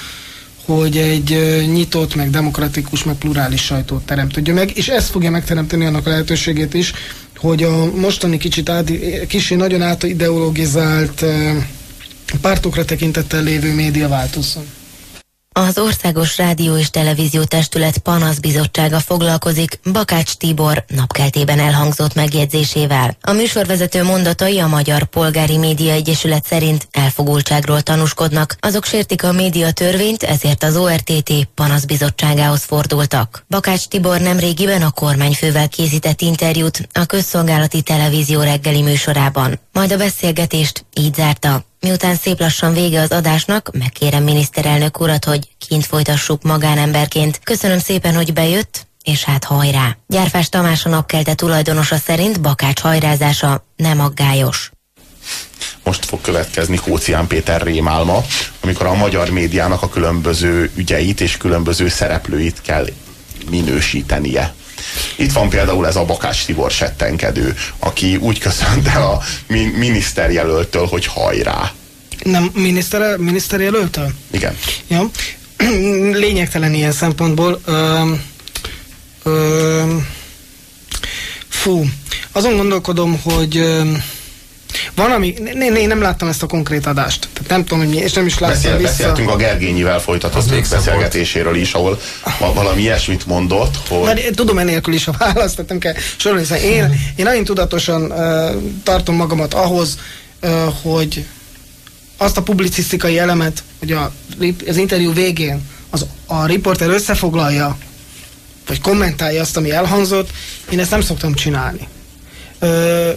hogy egy nyitott, meg demokratikus, meg plurális sajtót teremtődjön meg, és ez fogja megteremteni annak a lehetőségét is, hogy a mostani kicsit át, kicsi nagyon átideologizált pártokra tekintettel lévő média változzon.
Az Országos Rádió és Televízió Testület panaszbizottsága foglalkozik Bakács Tibor napkeltében elhangzott megjegyzésével. A műsorvezető mondatai a Magyar Polgári Média Egyesület szerint elfogultságról tanúskodnak. Azok sértik a média törvényt, ezért az ORTT panaszbizottságához fordultak. Bakács Tibor nemrégiben a kormányfővel készített interjút a közszolgálati televízió reggeli műsorában. Majd a beszélgetést így zárta. Miután szép lassan vége az adásnak, megkérem miniszterelnök urat, hogy kint folytassuk magánemberként. Köszönöm szépen, hogy bejött, és hát hajrá! Gyárfás Tamás a napkelte tulajdonosa szerint Bakács hajrázása nem aggályos.
Most fog következni Kócián Péter rémálma, amikor a magyar médiának a különböző ügyeit és különböző szereplőit kell minősítenie. Itt van például ez a Bakás Tibor settenkedő, aki úgy köszönt el a miniszterjelöltől, hogy hajrá.
Nem miniszter, miniszterjelöltől?
Igen.
Ja. Lényegtelen ilyen szempontból. Ö, ö, fú, azon gondolkodom, hogy ö, van, ami... Én, én nem láttam ezt a konkrét adást. Tehát nem tudom, hogy mi, és nem is láttam
Beszél, vissza. Beszéltünk a Gergényivel folytatott beszélgetéséről is, ahol valami ilyesmit mondott, hogy...
Mert tudom enélkül is a választ, tehát nem kell sorolni. Szóval én, én nagyon tudatosan uh, tartom magamat ahhoz, uh, hogy azt a publicisztikai elemet, hogy a, az interjú végén az, a riporter összefoglalja, vagy kommentálja azt, ami elhangzott, én ezt nem szoktam csinálni.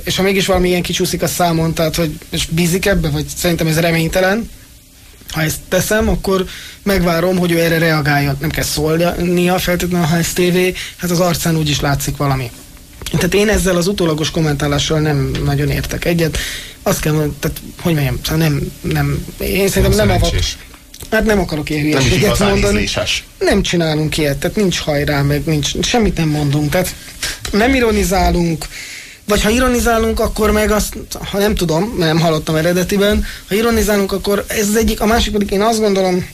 És ha mégis valami ilyen kicsúszik a számon, tehát hogy és bízik ebbe, vagy szerintem ez reménytelen, ha ezt teszem, akkor megvárom, hogy ő erre reagáljon. Nem kell szólnia feltétlenül, ha ez tévé, hát az arcán úgy is látszik valami. Tehát én ezzel az utólagos kommentálással nem nagyon értek egyet. Azt kell mondani, tehát hogy mondjam, szóval nem, nem, én szerintem nem, nem avat, Hát nem akarok ilyen hülyeséget mondani. Ízléses. Nem csinálunk ilyet, tehát nincs hajrá, meg nincs, semmit nem mondunk. Tehát nem ironizálunk, vagy ha ironizálunk, akkor meg azt, ha nem tudom, nem hallottam eredetiben, ha ironizálunk, akkor ez az egyik, a másik pedig én azt gondolom,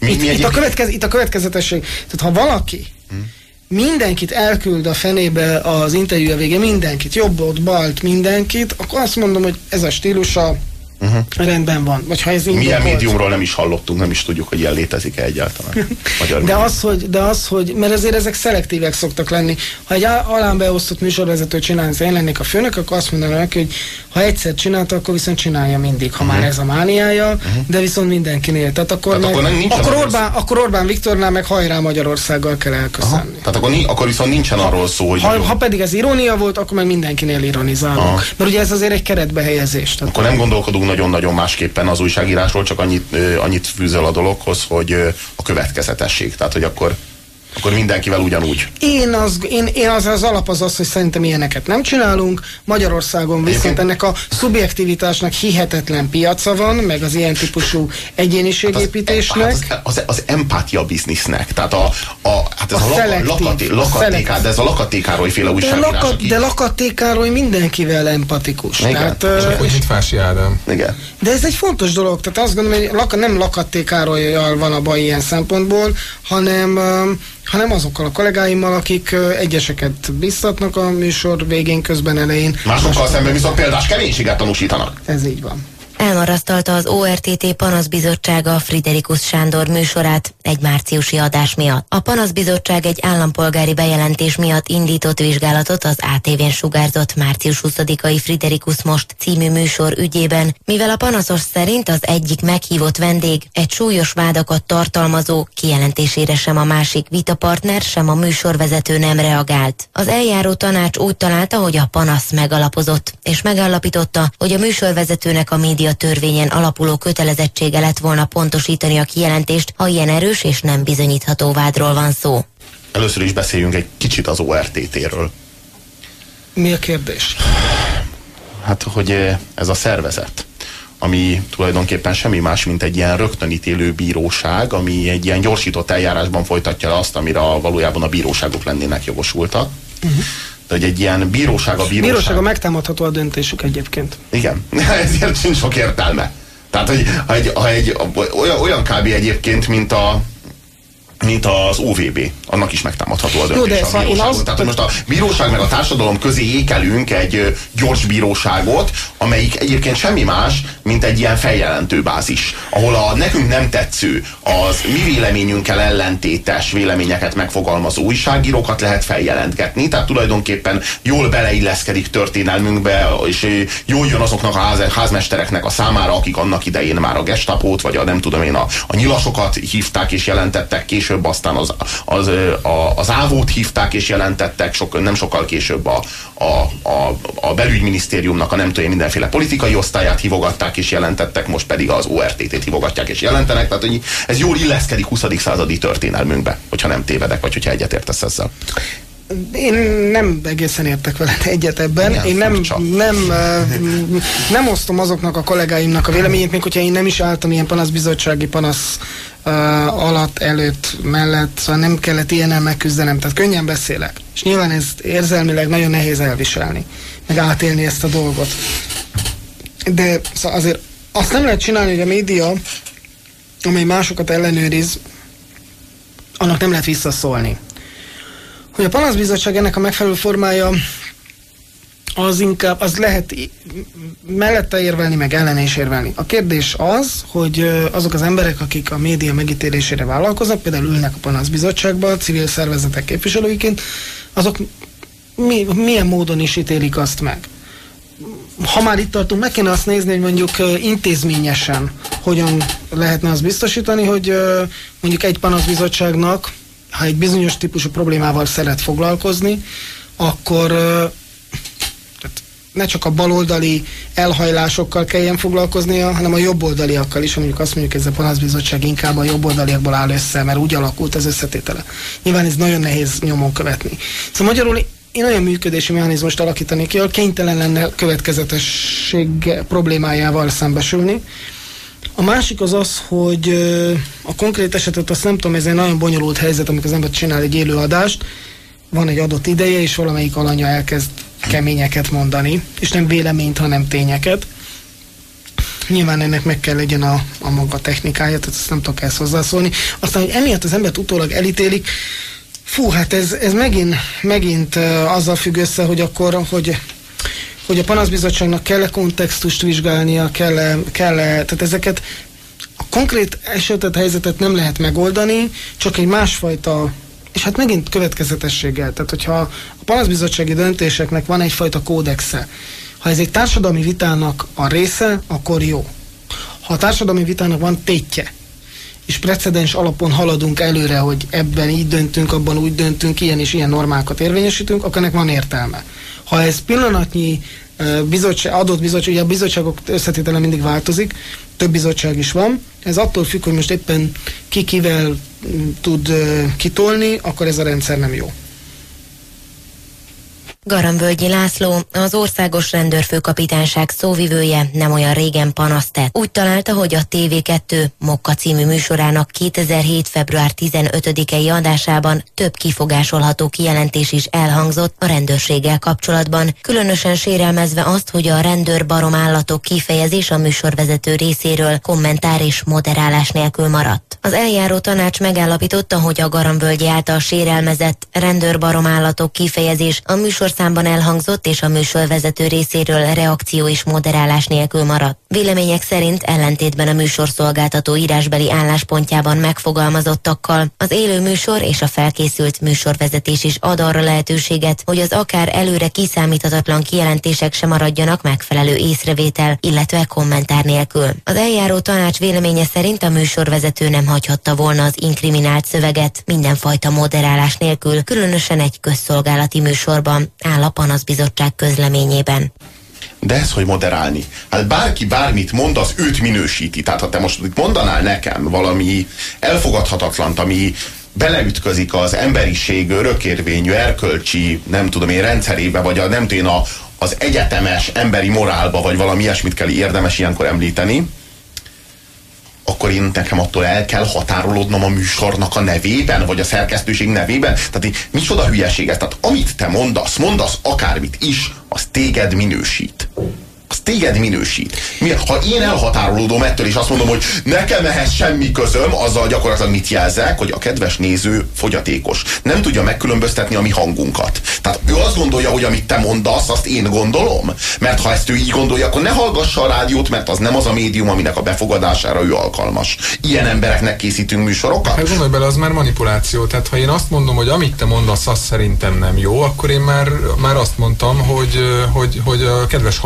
mi, itt, mi itt, a következ, itt a következetesség. Tehát ha valaki hmm. mindenkit elküld a fenébe az interjú végén, mindenkit, jobbot, balt, mindenkit, akkor azt mondom, hogy ez a stílusa Uh-huh. Rendben van. Vagy ha ez
Milyen médiumról nem is hallottunk, nem is tudjuk, hogy ilyen létezik-e egyáltalán.
Magyar de, az, hogy, de az, hogy, mert azért ezek szelektívek szoktak lenni. Ha egy alán beosztott műsorvezető csinálni, én lennék a főnök, akkor azt mondanám neki, hogy ha egyszer csinálta, akkor viszont csinálja mindig, ha uh-huh. már ez a mániája, uh-huh. de viszont mindenkinél. Tehát akkor, Tehát meg, akkor, akkor, Orbán, akkor Orbán Viktornál meg hajrá Magyarországgal kell elköszönni. Aha.
Tehát akkor, akkor viszont nincsen ha, arról szó, hogy...
Ha, ha pedig ez irónia volt, akkor meg mindenkinél ironizálunk. Aha. Mert ugye ez azért egy keretbe helyezés.
Tehát akkor nem gondolkodunk nagyon-nagyon másképpen az újságírásról, csak annyit, annyit fűzöl a dologhoz, hogy a következetesség. Tehát, hogy akkor akkor mindenkivel ugyanúgy.
Én az, én, én az, az alap az az, hogy szerintem ilyeneket nem csinálunk. Magyarországon viszont ennek a szubjektivitásnak hihetetlen piaca van, meg az ilyen típusú egyéniségépítésnek. Hát
az, hát az, az, az empátia biznisznek, tehát a, a, hát ez a, a lakaté, lakatéká, de ez a lakatékároly féle újságírás. De, laka,
de lakatékároly mindenkivel empatikus.
Igen. Tehát, uh, úgy, mint Fási Ádám.
Igen.
De ez egy fontos dolog, tehát azt gondolom, hogy laka, nem lakatékárolyjal van a baj ilyen szempontból, hanem hanem azokkal a kollégáimmal, akik egyeseket biztatnak a műsor végén, közben, elején.
Másokkal szemben viszont példás keménységet tanúsítanak.
Ez így van.
Elmarasztalta az ORTT panaszbizottsága Friderikus Sándor műsorát egy márciusi adás miatt. A panaszbizottság egy állampolgári bejelentés miatt indított vizsgálatot az ATV-n sugárzott március 20-ai Friderikus Most című műsor ügyében, mivel a panaszos szerint az egyik meghívott vendég egy súlyos vádakat tartalmazó kijelentésére sem a másik vitapartner, sem a műsorvezető nem reagált. Az eljáró tanács úgy találta, hogy a panasz megalapozott, és megállapította, hogy a műsorvezetőnek a média törvényen alapuló kötelezettsége lett volna pontosítani a kijelentést, ha ilyen erős és nem bizonyítható vádról van szó.
Először is beszéljünk egy kicsit az ORTT-ről.
Mi a kérdés?
Hát, hogy ez a szervezet, ami tulajdonképpen semmi más, mint egy ilyen rögtönítélő bíróság, ami egy ilyen gyorsított eljárásban folytatja azt, amire valójában a bíróságok lennének jogosultak. Uh-huh. De hogy egy ilyen bíróság a bíróság...
Bírósága megtámadható a döntésük egyébként.
Igen, ezért sincs sok értelme. Tehát, hogy ha egy, ha egy olyan, olyan kb. egyébként, mint a, mint az OVB. Annak is megtámadható a döntés. Jó, de a szóval én az... Tehát most a bíróság meg a társadalom közé ékelünk egy gyors bíróságot, amelyik egyébként semmi más, mint egy ilyen feljelentő bázis, ahol a nekünk nem tetsző, az mi véleményünkkel ellentétes véleményeket megfogalmazó újságírókat lehet feljelentgetni, tehát tulajdonképpen jól beleilleszkedik történelmünkbe, és jól jön azoknak a ház, házmestereknek a számára, akik annak idején már a gestapót, vagy a nem tudom én, a, a nyilasokat hívták és jelentettek később, aztán az, az, a, az ávót hívták és jelentettek, sok, nem sokkal később a, a, a, a belügyminisztériumnak a nem tudom mindenféle politikai osztályát hívogatták és jelentettek, most pedig az ORTT-t hívogatják és jelentenek, tehát hogy ez jól illeszkedik 20. századi történelmünkbe, hogyha nem tévedek, vagy hogyha egyetértesz ezzel.
Én nem egészen értek veled egyet ebben. Igen, én nem, nem, nem osztom azoknak a kollégáimnak a véleményét, még hogyha én nem is álltam ilyen panaszbizottsági panasz alatt, előtt, mellett, szóval nem kellett ilyennel megküzdenem, tehát könnyen beszélek. És nyilván ez érzelmileg nagyon nehéz elviselni, meg átélni ezt a dolgot. De szóval azért azt nem lehet csinálni, hogy a média, amely másokat ellenőriz, annak nem lehet visszaszólni. Hogy a panaszbizottság ennek a megfelelő formája az inkább, az lehet mellette érvelni, meg ellene is érvelni. A kérdés az, hogy azok az emberek, akik a média megítélésére vállalkoznak, például ülnek a panaszbizottságban, civil szervezetek képviselőiként, azok mi, milyen módon is ítélik azt meg? Ha már itt tartunk, meg kéne azt nézni, hogy mondjuk intézményesen hogyan lehetne azt biztosítani, hogy mondjuk egy panaszbizottságnak, ha egy bizonyos típusú problémával szeret foglalkozni, akkor ne csak a baloldali elhajlásokkal kelljen foglalkoznia, hanem a jobboldaliakkal is, mondjuk azt mondjuk, ez a panaszbizottság inkább a jobboldaliakból áll össze, mert úgy alakult az összetétele. Nyilván ez nagyon nehéz nyomon követni. Szóval magyarul én olyan működési mechanizmust alakítani ki, ahol kénytelen lenne következetesség problémájával szembesülni. A másik az az, hogy a konkrét esetet azt nem tudom, ez egy nagyon bonyolult helyzet, amikor az ember csinál egy élő adást, van egy adott ideje, és valamelyik alanya elkezd keményeket mondani, és nem véleményt, hanem tényeket. Nyilván ennek meg kell legyen a, a maga technikája, tehát ezt nem tudok ezt hozzászólni. Aztán, hogy emiatt az embert utólag elítélik, fú, hát ez, ez megint, megint uh, azzal függ össze, hogy akkor, hogy hogy a panaszbizottságnak kell-e kontextust vizsgálnia, kell-e, kell -e, tehát ezeket a konkrét esetet, helyzetet nem lehet megoldani, csak egy másfajta és hát megint következetességgel. Tehát, hogyha a panaszbizottsági döntéseknek van egyfajta kódexe, ha ez egy társadalmi vitának a része, akkor jó. Ha a társadalmi vitának van tétje, és precedens alapon haladunk előre, hogy ebben így döntünk, abban úgy döntünk, ilyen és ilyen normákat érvényesítünk, akkor ennek van értelme. Ha ez pillanatnyi bizottság, adott bizottság, ugye a bizottságok összetétele mindig változik, több bizottság is van, ez attól függ, hogy most éppen ki kivel tud kitolni, akkor ez a rendszer nem jó.
Garambölgyi László, az országos rendőrfőkapitányság szóvivője nem olyan régen panaszt tett. Úgy találta, hogy a TV2 Mokka című műsorának 2007. február 15-i adásában több kifogásolható kijelentés is elhangzott a rendőrséggel kapcsolatban, különösen sérelmezve azt, hogy a rendőr barom állatok kifejezés a műsorvezető részéről kommentár és moderálás nélkül maradt. Az eljáró tanács megállapította, hogy a Garambölgyi által sérelmezett rendőrbarom állatok kifejezés a műsor számban elhangzott és a műsorvezető részéről reakció és moderálás nélkül maradt. Vélemények szerint ellentétben a műsorszolgáltató írásbeli álláspontjában megfogalmazottakkal az élő műsor és a felkészült műsorvezetés is ad arra lehetőséget, hogy az akár előre kiszámíthatatlan kijelentések sem maradjanak megfelelő észrevétel, illetve kommentár nélkül. Az eljáró tanács véleménye szerint a műsorvezető nem hagyhatta volna az inkriminált szöveget mindenfajta moderálás nélkül, különösen egy közszolgálati műsorban, áll a panaszbizottság közleményében.
De ez hogy moderálni? Hát bárki bármit mond, az őt minősíti. Tehát ha te most mondanál nekem valami elfogadhatatlant, ami beleütközik az emberiség örökérvényű, erkölcsi, nem tudom én, rendszerébe, vagy a, nem tudom én, a, az egyetemes emberi morálba, vagy valami ilyesmit kell érdemes ilyenkor említeni, akkor én nekem attól el kell határolódnom a műsornak a nevében, vagy a szerkesztőség nevében. Tehát micsoda hülyeség ez? Tehát amit te mondasz, mondasz akármit is, az téged minősít az téged minősít. Mi, ha én elhatárolódom ettől, és azt mondom, hogy nekem ehhez semmi közöm, azzal gyakorlatilag mit jelzek, hogy a kedves néző fogyatékos. Nem tudja megkülönböztetni a mi hangunkat. Tehát ő azt gondolja, hogy amit te mondasz, azt én gondolom. Mert ha ezt ő így gondolja, akkor ne hallgassa a rádiót, mert az nem az a médium, aminek a befogadására ő alkalmas. Ilyen embereknek készítünk műsorokat.
Hát gondolj bele, az már manipuláció. Tehát ha én azt mondom, hogy amit te mondasz, az szerintem nem jó, akkor én már, már azt mondtam, hogy, hogy, hogy a kedves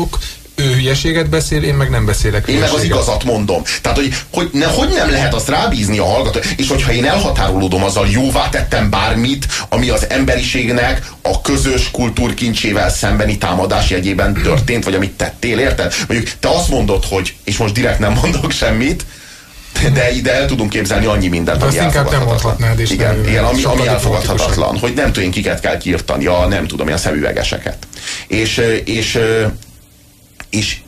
hallgatók, ő hülyeséget beszél, én meg nem beszélek
Én meg az igazat mondom. Tehát, hogy, hogy, ne, hogy nem lehet azt rábízni a hallgató, és hogyha én elhatárolódom azzal, jóvá tettem bármit, ami az emberiségnek a közös kultúrkincsével szembeni támadás jegyében történt, vagy amit tettél, érted? Mondjuk te azt mondod, hogy, és most direkt nem mondok semmit, de ide el tudunk képzelni annyi mindent, ami elfogadhatatlan.
is
igen, igen, ami, ami elfogadhatatlan, hogy nem tudom kiket kell kiirtani, a nem tudom, a szemüvegeseket. És, és és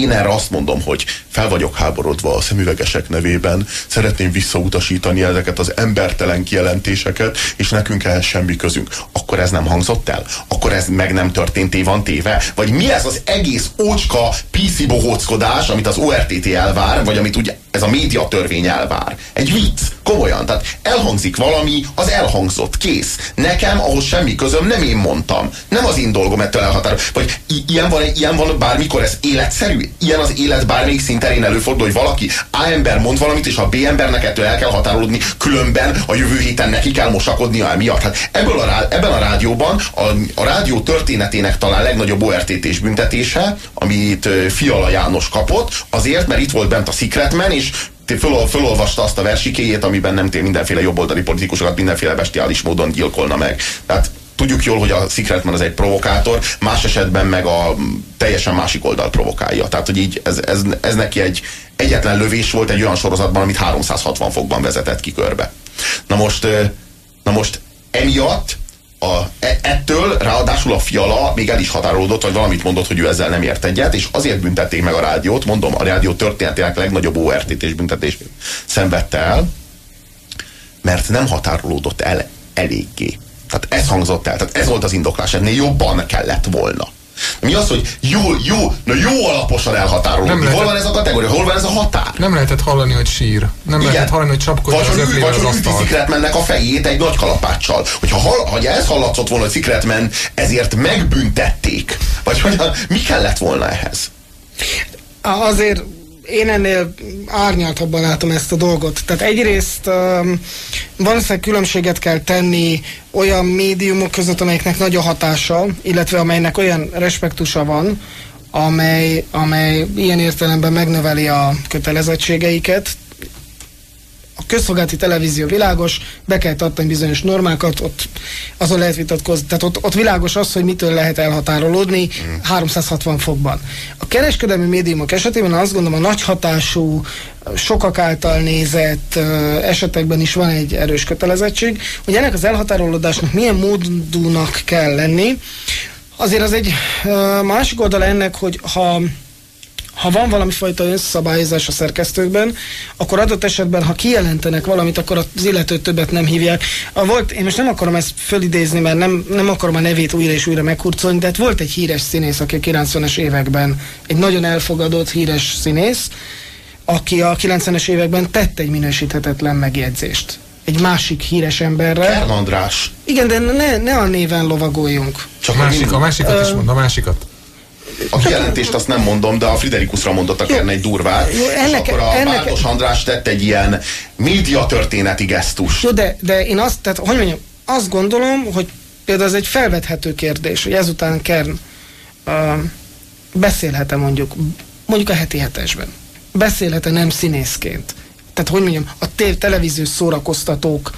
én erre azt mondom, hogy fel vagyok háborodva a szemüvegesek nevében, szeretném visszautasítani ezeket az embertelen kijelentéseket, és nekünk ehhez semmi közünk. Akkor ez nem hangzott el? Akkor ez meg nem történt van téve? Vagy mi ez az egész ócska PC bohóckodás, amit az ORTT elvár, vagy amit ugye ez a médiatörvény elvár? Egy vicc, komolyan. Tehát elhangzik valami, az elhangzott, kész. Nekem ahhoz semmi közöm, nem én mondtam. Nem az én dolgom ettől elhatárolni. Vagy ilyen van, ilyen van bármikor, ez életszerű? Ilyen az élet bármelyik szinterén előfordul, hogy valaki A ember mond valamit, és a B embernek ettől el kell határolódni, különben a jövő héten neki kell mosakodnia emiatt. Hát ebből a, ebben a rádióban a, a rádió történetének talán legnagyobb ORTT-s büntetése, amit Fiala János kapott, azért, mert itt volt bent a Secretman, és föl, fölolvasta azt a versikéjét, amiben nem tél mindenféle jobboldali politikusokat mindenféle bestiális módon gyilkolna meg. Tehát tudjuk jól, hogy a Secretman az egy provokátor, más esetben meg a teljesen másik oldal provokálja. Tehát, hogy így ez, ez, ez neki egy egyetlen lövés volt egy olyan sorozatban, amit 360 fokban vezetett ki körbe. Na most, na most emiatt a, e, ettől ráadásul a fiala még el is határolódott, vagy valamit mondott, hogy ő ezzel nem ért egyet, és azért büntették meg a rádiót, mondom, a rádió történetének legnagyobb ORTT-s büntetés szenvedte el, mert nem határolódott el eléggé. Tehát ez hangzott el, tehát ez volt az indoklás, ennél jobban kellett volna. Mi az, hogy jó, jó, na jó alaposan elhatárolódni. Hol van ez a kategória? Hol van ez a határ?
Nem lehetett hallani, hogy sír. Nem Igen. lehetett hallani, hogy csapkodja
vagy, az Vagy hogy üti Secretmannek a fejét egy nagy kalapáccsal. Hogyha hall, ha ez hallatszott volna, hogy Secretman ezért megbüntették. Vagy hogy mi kellett volna ehhez?
Azért én ennél árnyaltabban látom ezt a dolgot. Tehát egyrészt um, valószínűleg különbséget kell tenni olyan médiumok között, amelyeknek nagy a hatása, illetve amelynek olyan respektusa van, amely, amely ilyen értelemben megnöveli a kötelezettségeiket, a közszolgálati televízió világos, be kell tartani bizonyos normákat, ott azon lehet vitatkozni. Tehát ott, ott világos az, hogy mitől lehet elhatárolódni mm. 360 fokban. A kereskedelmi médiumok esetében azt gondolom a nagy hatású, sokak által nézett esetekben is van egy erős kötelezettség, hogy ennek az elhatárolódásnak milyen módúnak kell lenni. Azért az egy másik oldal ennek, hogy ha ha van valami fajta önszabályozás a szerkesztőkben, akkor adott esetben, ha kijelentenek valamit, akkor az illetőt többet nem hívják. A volt, én most nem akarom ezt fölidézni, mert nem, nem akarom a nevét újra és újra meghurcolni, de hát volt egy híres színész, aki a 90-es években, egy nagyon elfogadott híres színész, aki a 90-es években tett egy minősíthetetlen megjegyzést egy másik híres emberre.
Kern András.
Igen, de ne, ne a néven lovagoljunk.
Csak másik, a másikat is mond, a másikat.
A kijelentést azt nem mondom, de a Friderikusra mondott a Kern egy durvát. Jó, ennek, és akkor a ennek... Bárdos András tett egy ilyen média történeti gesztus.
Jó, de, de én azt, tehát, hogy mondjam, azt gondolom, hogy például ez egy felvethető kérdés, hogy ezután Kern uh, beszélhet-e mondjuk, mondjuk a heti hetesben. Beszélhet-e nem színészként. Tehát, hogy mondjam, a tév televíziós szórakoztatók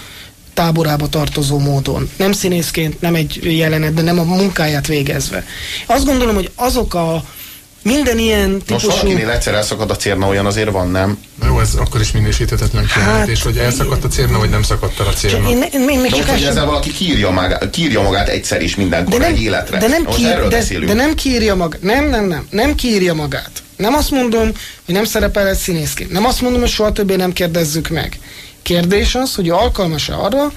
táborába tartozó módon. Nem színészként, nem egy jelenetben, nem a munkáját végezve. Azt gondolom, hogy azok a minden ilyen
Most
típusú...
valakinél egyszer elszakad a cérna, olyan azért van, nem?
Jó, ez akkor is minősíthetetlen kijelentés,
Hát-
hogy elszakadt a cérna, vagy nem szakadt el a cérna.
Én, én, én még
De ott, hogy ezzel valaki kírja magát, kírja magát egyszer is mindenkor egy életre.
de nem,
Most
kír, de,
beszélünk.
de nem kírja magát. Nem, nem, nem. Nem kírja magát. Nem azt mondom, hogy nem szerepel egy színészként. Nem azt mondom, hogy soha többé nem kérdezzük meg. Kérdés az, hogy alkalmas-e arra,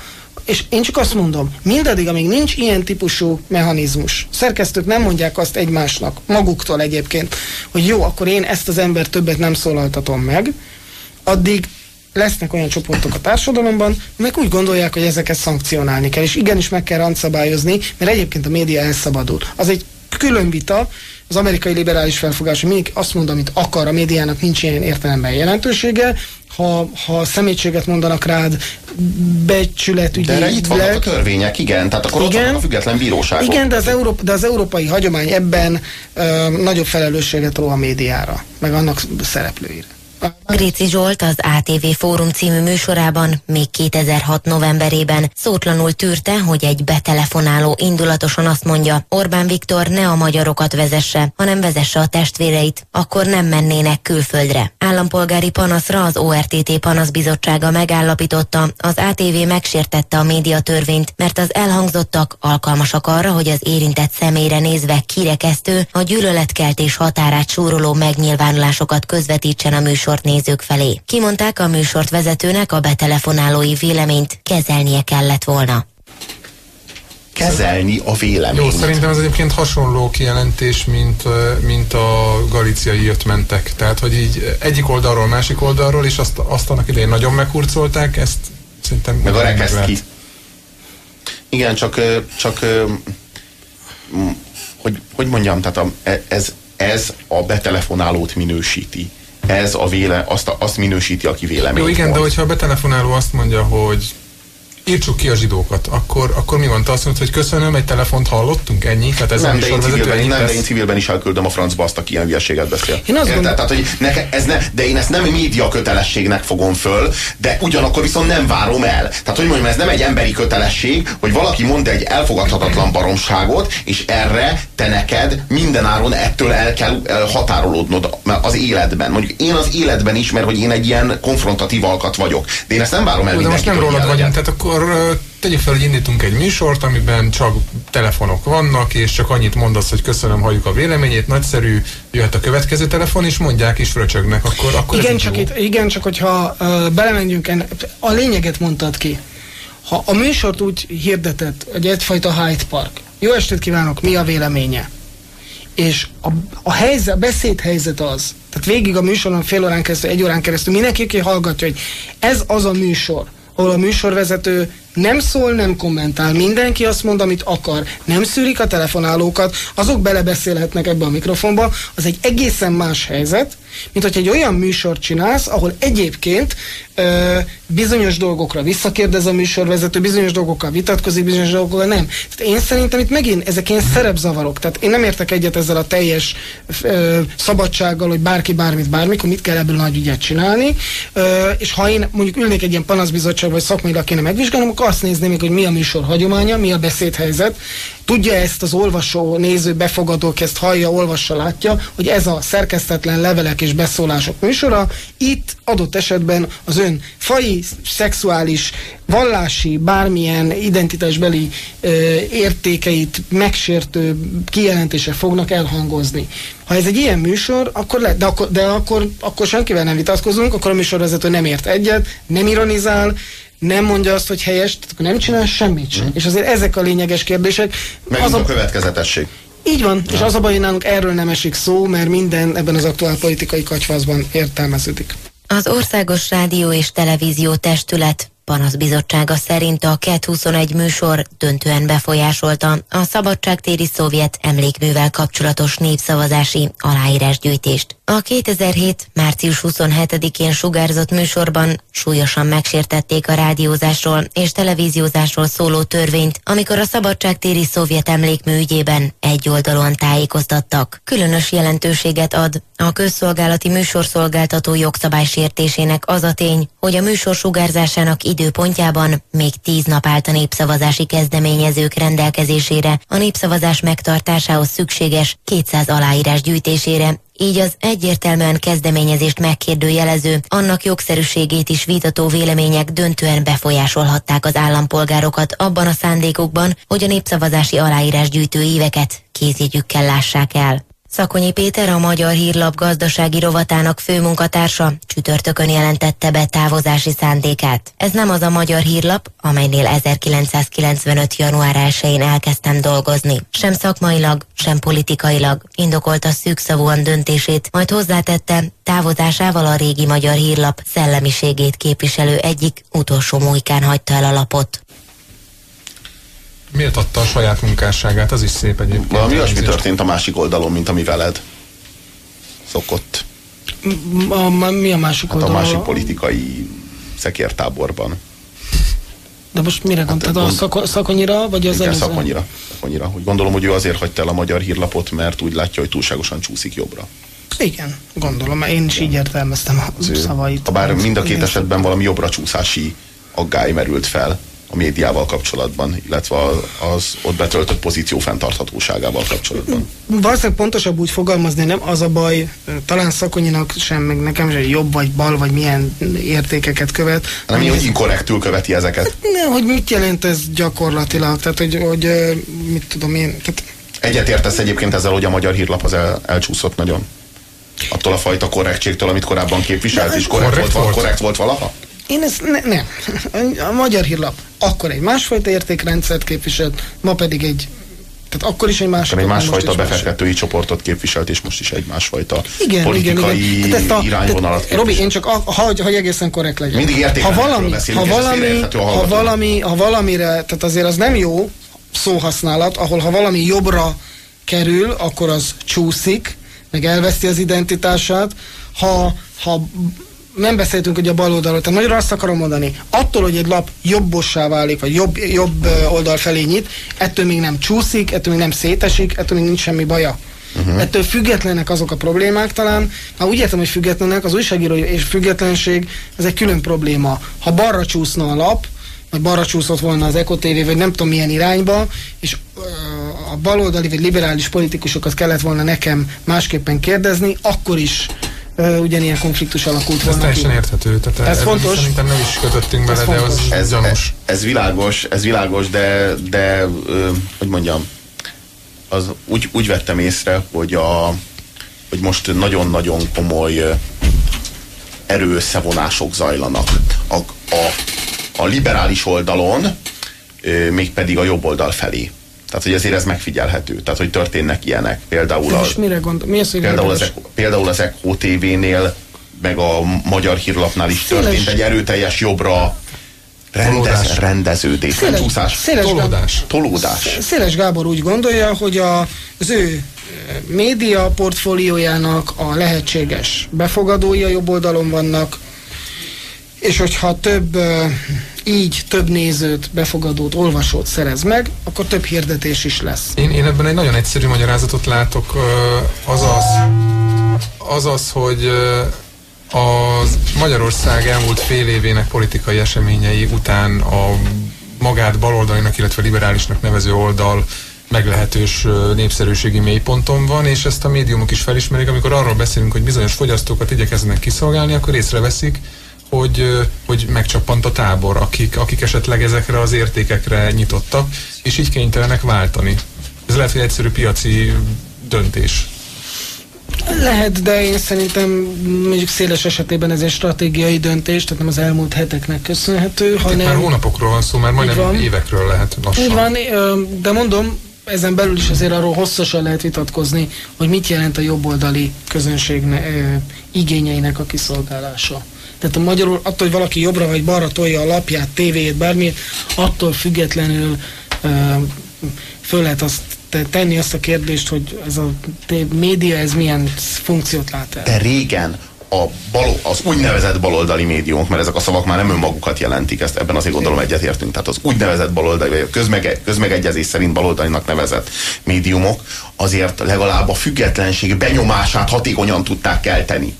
és én csak azt mondom, mindaddig, amíg nincs ilyen típusú mechanizmus, szerkesztők nem mondják azt egymásnak, maguktól egyébként, hogy jó, akkor én ezt az embert többet nem szólaltatom meg, addig lesznek olyan csoportok a társadalomban, amelyek úgy gondolják, hogy ezeket szankcionálni kell, és igenis meg kell rendszabályozni, mert egyébként a média elszabadul. Az egy külön vita, az amerikai liberális felfogás, hogy mindig azt mond, amit akar, a médiának nincs ilyen értelemben jelentősége, ha, ha szemétséget mondanak rád, becsület,
De itt vannak a törvények, igen. Tehát akkor ott vannak a független bíróságok.
igen, de az, Európa, de az európai hagyomány ebben ö, nagyobb felelősséget ró a médiára, meg annak szereplőire.
Gréci Zsolt az ATV Fórum című műsorában még 2006 novemberében szótlanul tűrte, hogy egy betelefonáló indulatosan azt mondja, Orbán Viktor ne a magyarokat vezesse, hanem vezesse a testvéreit, akkor nem mennének külföldre. Állampolgári panaszra az ORTT panaszbizottsága megállapította, az ATV megsértette a médiatörvényt, mert az elhangzottak alkalmasak arra, hogy az érintett személyre nézve kirekesztő, a gyűlöletkeltés határát súroló megnyilvánulásokat közvetítsen a műsort nézők felé. Kimondták a műsort vezetőnek a betelefonálói véleményt kezelnie kellett volna.
Kezelni a véleményt.
Jó, szerintem ez egyébként hasonló kijelentés, mint, mint a galiciai jött mentek. Tehát, hogy így egyik oldalról, másik oldalról, és azt, azt annak idején nagyon meghurcolták, ezt szerintem...
Meg a rekeszt ki. Igen, csak, csak hogy, hogy mondjam, tehát a, e- ez, ez a betelefonálót minősíti. Ez a véle, azt, azt minősíti, aki véleményt
Jó, igen, de
mond.
hogyha a betelefonáló azt mondja, hogy írtsuk ki a zsidókat, akkor, akkor mi van? Te azt mondod, hogy köszönöm, egy telefont hallottunk, ennyi? Tehát ez
nem, de én, civilben, nem, de én civilben is elküldöm a francba azt, aki ilyen hülyeséget beszél.
Én azt gondolom-
Tehát, hogy neke, ez ne, de én ezt nem média kötelességnek fogom föl, de ugyanakkor viszont nem várom el. Tehát, hogy mondjam, ez nem egy emberi kötelesség, hogy valaki mond egy elfogadhatatlan baromságot, és erre te neked mindenáron ettől el kell el határolódnod az életben. Mondjuk én az életben is, mert hogy én egy ilyen konfrontatív alkat vagyok. De én ezt nem várom el
de most nem rólad vagyunk, tehát akkor ö, tegyük fel, hogy indítunk egy műsort, amiben csak telefonok vannak, és csak annyit mondasz, hogy köszönöm, halljuk a véleményét, nagyszerű, jöhet a következő telefon, és mondják, és fröcsögnek, akkor, akkor
Igen csak,
jó.
itt, igen, csak hogyha uh, belemegyünk, enne, a lényeget mondtad ki. Ha a műsort úgy hirdetett, hogy egyfajta Hyde Park, jó estét kívánok, mi a véleménye? És a, a helyzet, a beszédhelyzet az, tehát végig a műsoron fél órán keresztül, egy órán keresztül mindenki, aki hallgatja, hogy ez az a műsor, ahol a műsorvezető nem szól, nem kommentál, mindenki azt mond, amit akar, nem szűrik a telefonálókat, azok belebeszélhetnek ebbe a mikrofonba, az egy egészen más helyzet, mint hogy egy olyan műsort csinálsz, ahol egyébként ö, bizonyos dolgokra visszakérdez a műsorvezető, bizonyos dolgokkal vitatkozik, bizonyos dolgokkal nem. Tehát én szerintem itt megint ezek ilyen szerepzavarok. Tehát én nem értek egyet ezzel a teljes ö, szabadsággal, hogy bárki bármit bármikor, mit kell ebből nagy ügyet csinálni. Ö, és ha én mondjuk ülnék egy ilyen panaszbizottság, vagy szakmailag kéne megvizsgálnom, akkor azt nézném még, hogy mi a műsor hagyománya, mi a beszédhelyzet. Tudja ezt az olvasó, néző, befogadó, ezt hallja, olvassa, látja, hogy ez a szerkesztetlen levelek és beszólások műsora. Itt adott esetben az ön fai, szexuális, vallási, bármilyen identitásbeli ö, értékeit megsértő kijelentése fognak elhangozni. Ha ez egy ilyen műsor, akkor le, de, akkor, de akkor, akkor senkivel nem vitatkozunk, akkor a műsorvezető nem ért egyet, nem ironizál, nem mondja azt, hogy helyes, tehát akkor nem csinál semmit sem. És azért ezek a lényeges kérdések.
Megint
Az
a
a,
következetesség.
így van, és az a baj, hogy nálunk erről nem esik szó, mert minden ebben az aktuál politikai katyfaszban értelmeződik.
Az Országos Rádió és Televízió Testület panaszbizottsága szerint a 221 műsor döntően befolyásolta a szabadságtéri szovjet emlékművel kapcsolatos népszavazási aláírásgyűjtést. A 2007. március 27-én sugárzott műsorban súlyosan megsértették a rádiózásról és televíziózásról szóló törvényt, amikor a szabadságtéri szovjet emlékmű ügyében egyoldalúan tájékoztattak. Különös jelentőséget ad a közszolgálati műsorszolgáltató jogszabály sértésének az a tény, hogy a műsor sugárzásának időpontjában még tíz nap állt a népszavazási kezdeményezők rendelkezésére, a népszavazás megtartásához szükséges 200 aláírás gyűjtésére, így az egyértelműen kezdeményezést megkérdőjelező, annak jogszerűségét is vitató vélemények döntően befolyásolhatták az állampolgárokat abban a szándékukban, hogy a népszavazási aláírás gyűjtő éveket kézjegyükkel lássák el. Szakonyi Péter, a Magyar Hírlap gazdasági rovatának főmunkatársa csütörtökön jelentette be távozási szándékát. Ez nem az a Magyar Hírlap, amelynél 1995. január 1-én elkezdtem dolgozni. Sem szakmailag, sem politikailag indokolta szűkszavúan döntését, majd hozzátette, távozásával a régi Magyar Hírlap szellemiségét képviselő egyik utolsó mújkán hagyta el a lapot.
Miért adta a saját munkásságát? Az is szép egyébként.
Valami olyasmi történt a másik oldalon, mint ami veled szokott.
A, a, mi a másik
Hát a
oldalon?
másik politikai szekértáborban.
De most mire gondolt?
gond-
a szako, szakonyira, vagy az
Igen,
előző?
szakonyira. szakonyira. Hogy gondolom, hogy ő azért hagyta el a magyar hírlapot, mert úgy látja, hogy túlságosan csúszik jobbra.
Igen, gondolom, mert én is így értelmeztem a
Az ő-
szavait.
Habár mind a két
Igen.
esetben valami jobbra csúszási aggály merült fel a médiával kapcsolatban, illetve az, ott betöltött pozíció fenntarthatóságával kapcsolatban.
Valószínűleg pontosabb úgy fogalmazni, nem az a baj, talán Szakonyinak sem, meg nekem sem jobb vagy bal, vagy milyen értékeket követ.
Nem így,
ez-
hogy inkorrektül követi ezeket.
Ne, hogy mit jelent ez gyakorlatilag, tehát hogy, hogy mit tudom én, tehát
Egyetértesz egyébként ezzel, hogy a magyar hírlap az el, elcsúszott nagyon? Attól a fajta korrektségtől, amit korábban képviselt, és korrekt,
korrekt
volt,
volt.
korrekt volt valaha?
Én ezt ne, nem. A magyar hírlap akkor egy másfajta értékrendszert képviselt, ma pedig egy tehát akkor is egy másik.
Egy másfajta befektetői csoportot képviselt, és most is egy másfajta
igen,
politikai
igen, igen. Tehát ezt a,
irányvonalat
tehát, Robi, én csak a, hagy, hogy egészen korrekt legyen.
Mindig
ha valami,
beszélünk,
ha valami,
félreérthető a
ha
hallgatónak.
valami, ha valamire, tehát azért az nem jó szóhasználat, ahol ha valami jobbra kerül, akkor az csúszik, meg elveszti az identitását. Ha, ha nem beszéltünk ugye a bal oldalról, tehát magyarul azt akarom mondani, attól, hogy egy lap jobbossá válik, vagy jobb, jobb oldal felé nyit, ettől még nem csúszik, ettől még nem szétesik, ettől még nincs semmi baja. Uh-huh. Ettől függetlenek azok a problémák talán, ha úgy értem, hogy függetlenek, az újságíró és függetlenség, ez egy külön probléma. Ha balra csúszna a lap, vagy balra csúszott volna az Eko TV, vagy nem tudom milyen irányba, és a baloldali vagy liberális politikusokat kellett volna nekem másképpen kérdezni, akkor is ö, ugyanilyen konfliktus alakult
Ez
volna ki.
teljesen érthető. Tehát
Ez
ebben
fontos.
Szerintem nem is kötöttünk
Ez
bele, de az
fontos.
ez,
gyanús.
ez, ez világos, ez világos, de, de ö, hogy mondjam, az úgy, úgy vettem észre, hogy, a, hogy most nagyon-nagyon komoly ö, erőösszevonások zajlanak. A, a, a liberális oldalon, mégpedig a jobb oldal felé. Tehát, hogy ezért ez megfigyelhető. Tehát, hogy történnek ilyenek. Például, a,
mire gondol? Mi az, hogy
például, az,
liberális?
például az ECHO TV-nél, meg a Magyar Hírlapnál is
Széles-
történt egy erőteljes jobbra rendez, rendeződés,
Széles-
csúszás,
széles-
Tolódás.
tolódás.
Széles Gábor úgy gondolja, hogy a, az ő ö, média portfóliójának a lehetséges befogadói a jobb oldalon vannak, és hogyha több így több nézőt, befogadót, olvasót szerez meg, akkor több hirdetés is lesz.
Én, én ebben egy nagyon egyszerű magyarázatot látok, azaz, azaz, hogy ö, a Magyarország elmúlt fél évének politikai eseményei után a magát baloldalinak, illetve liberálisnak nevező oldal meglehetős népszerűségi mélyponton van, és ezt a médiumok is felismerik, amikor arról beszélünk, hogy bizonyos fogyasztókat igyekeznek kiszolgálni, akkor észreveszik, hogy, hogy megcsappant a tábor, akik, akik esetleg ezekre az értékekre nyitottak, és így kénytelenek váltani. Ez lehet, hogy egyszerű piaci döntés.
Lehet, de én szerintem mondjuk széles esetében ez egy stratégiai döntés, tehát nem az elmúlt heteknek köszönhető,
Itt már
hanem...
hónapokról van szó, már
Így
majdnem
van.
évekről lehet lassan.
Úgy van, de mondom, ezen belül is azért arról hosszasan lehet vitatkozni, hogy mit jelent a jobboldali közönség igényeinek a kiszolgálása. Tehát a magyarul attól, hogy valaki jobbra vagy balra tolja a lapját, tévéjét, bármi, attól függetlenül ö, föl lehet azt tenni azt a kérdést, hogy ez a média, ez milyen funkciót lát el.
De régen a bal, az úgynevezett baloldali médiumok, mert ezek a szavak már nem önmagukat jelentik, ezt ebben azért gondolom egyetértünk. Tehát az úgynevezett baloldali, vagy a közmege, közmegegyezés szerint baloldalinak nevezett médiumok azért legalább a függetlenség benyomását hatékonyan tudták kelteni.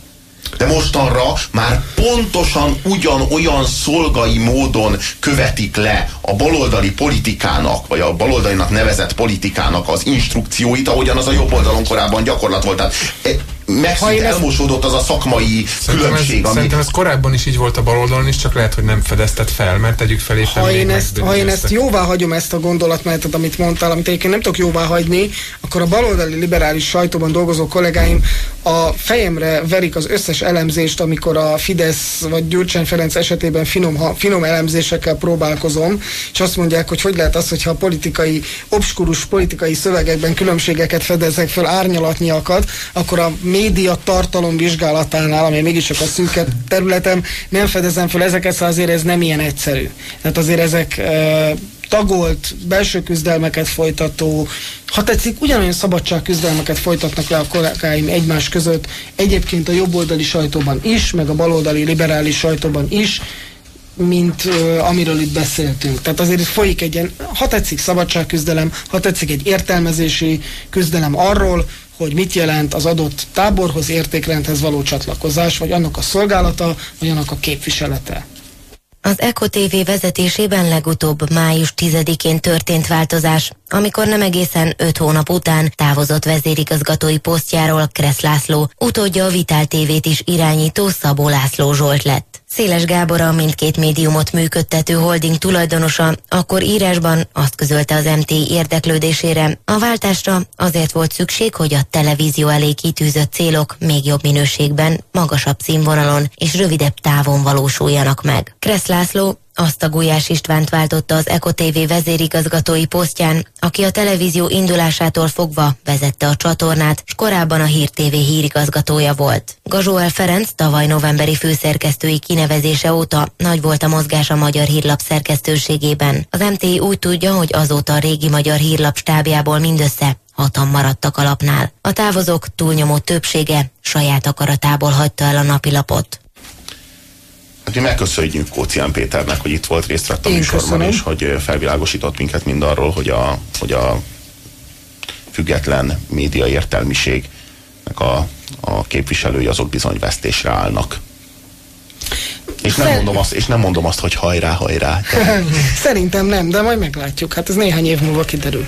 De mostanra már pontosan ugyanolyan szolgai módon követik le a baloldali politikának, vagy a baloldalinak nevezett politikának az instrukcióit, ahogyan az a jobb oldalon korábban gyakorlat volt. Tehát e, megszűnt, elmosódott az a szakmai szerintem különbség.
Ez, ami... Szerintem ez korábban is így volt a baloldalon is, csak lehet, hogy nem fedezted fel, mert tegyük fel éppen
ha én, ezt, ha én ezt jóvá hagyom, ezt a gondolatmenetet, amit mondtál, amit egyébként nem tudok jóvá hagyni, akkor a baloldali liberális sajtóban dolgozó kollégáim a fejemre verik az összes elemzést, amikor a Fidesz vagy Gyurcsány Ferenc esetében finom, ha, finom elemzésekkel próbálkozom, és azt mondják, hogy hogy lehet az, hogyha a politikai, obskurus politikai szövegekben különbségeket fedezek fel, árnyalatnyiakat, akkor a média tartalom vizsgálatánál, ami mégiscsak a szűke területem, nem fedezem fel ezeket, szóval azért ez nem ilyen egyszerű. Tehát azért ezek e, tagolt, belső küzdelmeket folytató, ha tetszik, ugyanolyan szabadságküzdelmeket folytatnak le a kollégáim egymás között, egyébként a jobboldali sajtóban is, meg a baloldali liberális sajtóban is, mint uh, amiről itt beszéltünk. Tehát azért itt folyik egy ilyen, ha tetszik szabadságküzdelem, ha tetszik egy értelmezési küzdelem arról, hogy mit jelent az adott táborhoz, értékrendhez való csatlakozás, vagy annak a szolgálata, vagy annak a képviselete.
Az Eko TV vezetésében legutóbb május 10-én történt változás, amikor nem egészen 5 hónap után távozott vezérigazgatói posztjáról Kressz László, utódja a Vitál TV-t is irányító Szabó László Zsolt lett. Széles Gábor a mindkét médiumot működtető holding tulajdonosa akkor írásban azt közölte az MT érdeklődésére. A váltásra azért volt szükség, hogy a televízió elé kitűzött célok még jobb minőségben, magasabb színvonalon és rövidebb távon valósuljanak meg. Kressz László azt a Gulyás Istvánt váltotta az Eko TV vezérigazgatói posztján, aki a televízió indulásától fogva vezette a csatornát, és korábban a Hír TV hírigazgatója volt. Gazsóel Ferenc tavaly novemberi főszerkesztői kinevezése óta nagy volt a mozgás a Magyar Hírlap szerkesztőségében. Az MTI úgy tudja, hogy azóta a régi Magyar Hírlap stábjából mindössze hatan maradtak a lapnál. A távozók túlnyomó többsége saját akaratából hagyta el a napilapot.
Hát mi megköszönjük Kócián Péternek, hogy itt volt, részt vett a műsorban, és hogy felvilágosított minket mindarról, hogy a, hogy a független média értelmiségnek a, a képviselői azok bizony vesztésre állnak. És nem, mondom azt, és nem mondom azt, hogy hajrá, hajrá.
De... Szerintem nem, de majd meglátjuk. Hát ez néhány év múlva kiderül.